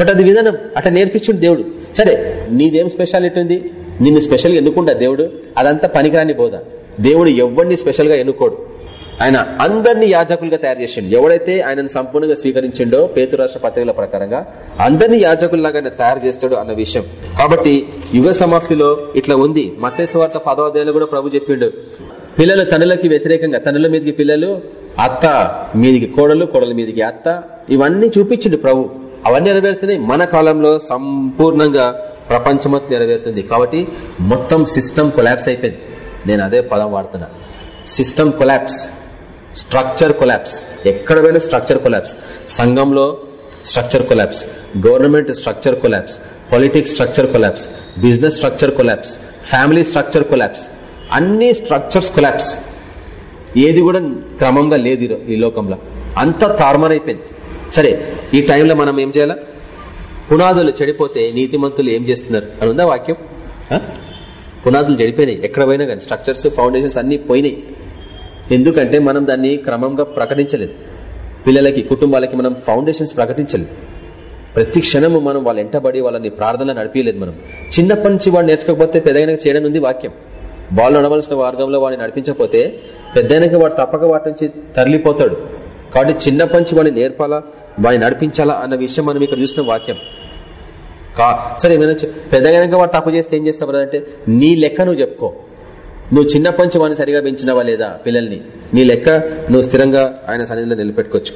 బట్ అది విధానం. అట్లా నేర్పించుడు దేవుడు. సరే నీదేం స్పెషాలిటీ ఉంది? నిన్ను స్పెషల్గా ఎన్నుకుంటా దేవుడు? అదంతా పనికిరాని బోధ. దేవుడు ఎవరిని స్పెషల్గా ఎన్నుకోడు. ఆయన అందరినీ యాజకులుగా తయారు చేసిండు. ఎవడైతే ఆయనను సంపూర్ణంగా స్వీకరించిండో పేతు రాష్ట్ర పత్రికల ప్రకారంగా అందరినీ యాజకుల్లాగా ఆయన తయారు చేస్తాడు అన్న విషయం. కాబట్టి యుగ సమాప్తిలో ఇట్లా ఉంది. మతేశ్వార్త పదోదయాలు కూడా ప్రభు చెప్పిండు. పిల్లలు తనులకి వ్యతిరేకంగా తనుల మీదకి పిల్లలు అత్త మీదికి కోడలు కోడల మీదికి అత్త ఇవన్నీ చూపించిండు ప్రభు. అవన్నీ నెరవేరుతున్నాయి. మన కాలంలో సంపూర్ణంగా ప్రపంచమంతా నెరవేరుతుంది. కాబట్టి మొత్తం సిస్టమ్ కొలాప్స్ అయిపోయింది. నేను అదే పదం వాడుతున్నా. సిస్టమ్ కొలాప్స్ స్ట్రక్చర్ కొలాప్స్ ఎక్కడ పోయినా స్ట్రక్చర్ కొలాప్స్. సంఘంలో structure collapse government structure collapse politics structure collapse business structure collapse family structure collapse. అన్ని స్ట్రక్చర్స్ కొలాప్స్. ఏది కూడా క్రమంగా లేదు ఈ లోకంలో. అంత తారుమారైపోయింది. సరే ఈ టైంలో మనం ఏం చేయాలా? పునాదులు చెడిపోతే నీతిమంతులు ఏం చేస్తున్నారు? అని ఉందా వాక్యం? పునాదులు చెడిపోయినాయి. ఎక్కడ పోయినా కానీ స్ట్రక్చర్స్ ఫౌండేషన్స్ అన్ని పోయినాయి. ఎందుకంటే మనం దాన్ని క్రమంగా ప్రకటించలేదు. పిల్లలకి కుటుంబాలకి మనం ఫౌండేషన్స్ ప్రకటించలేదు. ప్రతి క్షణము మనం వాళ్ళు ఎంటబడి వాళ్ళని ప్రార్థన నడిపించలేదు మనం. చిన్నప్పటి నుంచి వాడు నేర్చుకోకపోతే పెద్దగా చేయడం ఉంది వాక్యం. బాల్ నడవలసిన మార్గంలో వాడిని నడిపించకపోతే పెద్దయినాక వాడు తప్పక వాటి నుంచి తరలిపోతాడు. కాబట్టి చిన్నప్పటి నుంచి వాడిని నేర్పాలా? వాడిని నడిపించాలా అన్న విషయం మనం ఇక్కడ చూసిన వాక్యం. కా సరే ఏమైనా పెద్దగా వాడు తప్పు చేస్తే ఏం చేస్తావు అంటే నీ లెక్క నువ్వు చెప్పుకో. నువ్వు చిన్నప్పటి నుంచి వాడిని సరిగా పెంచినవా లేదా పిల్లల్ని? నీ లెక్క నువ్వు స్థిరంగా ఆయన సన్నిధిలో నిలబెట్టుకోవచ్చు.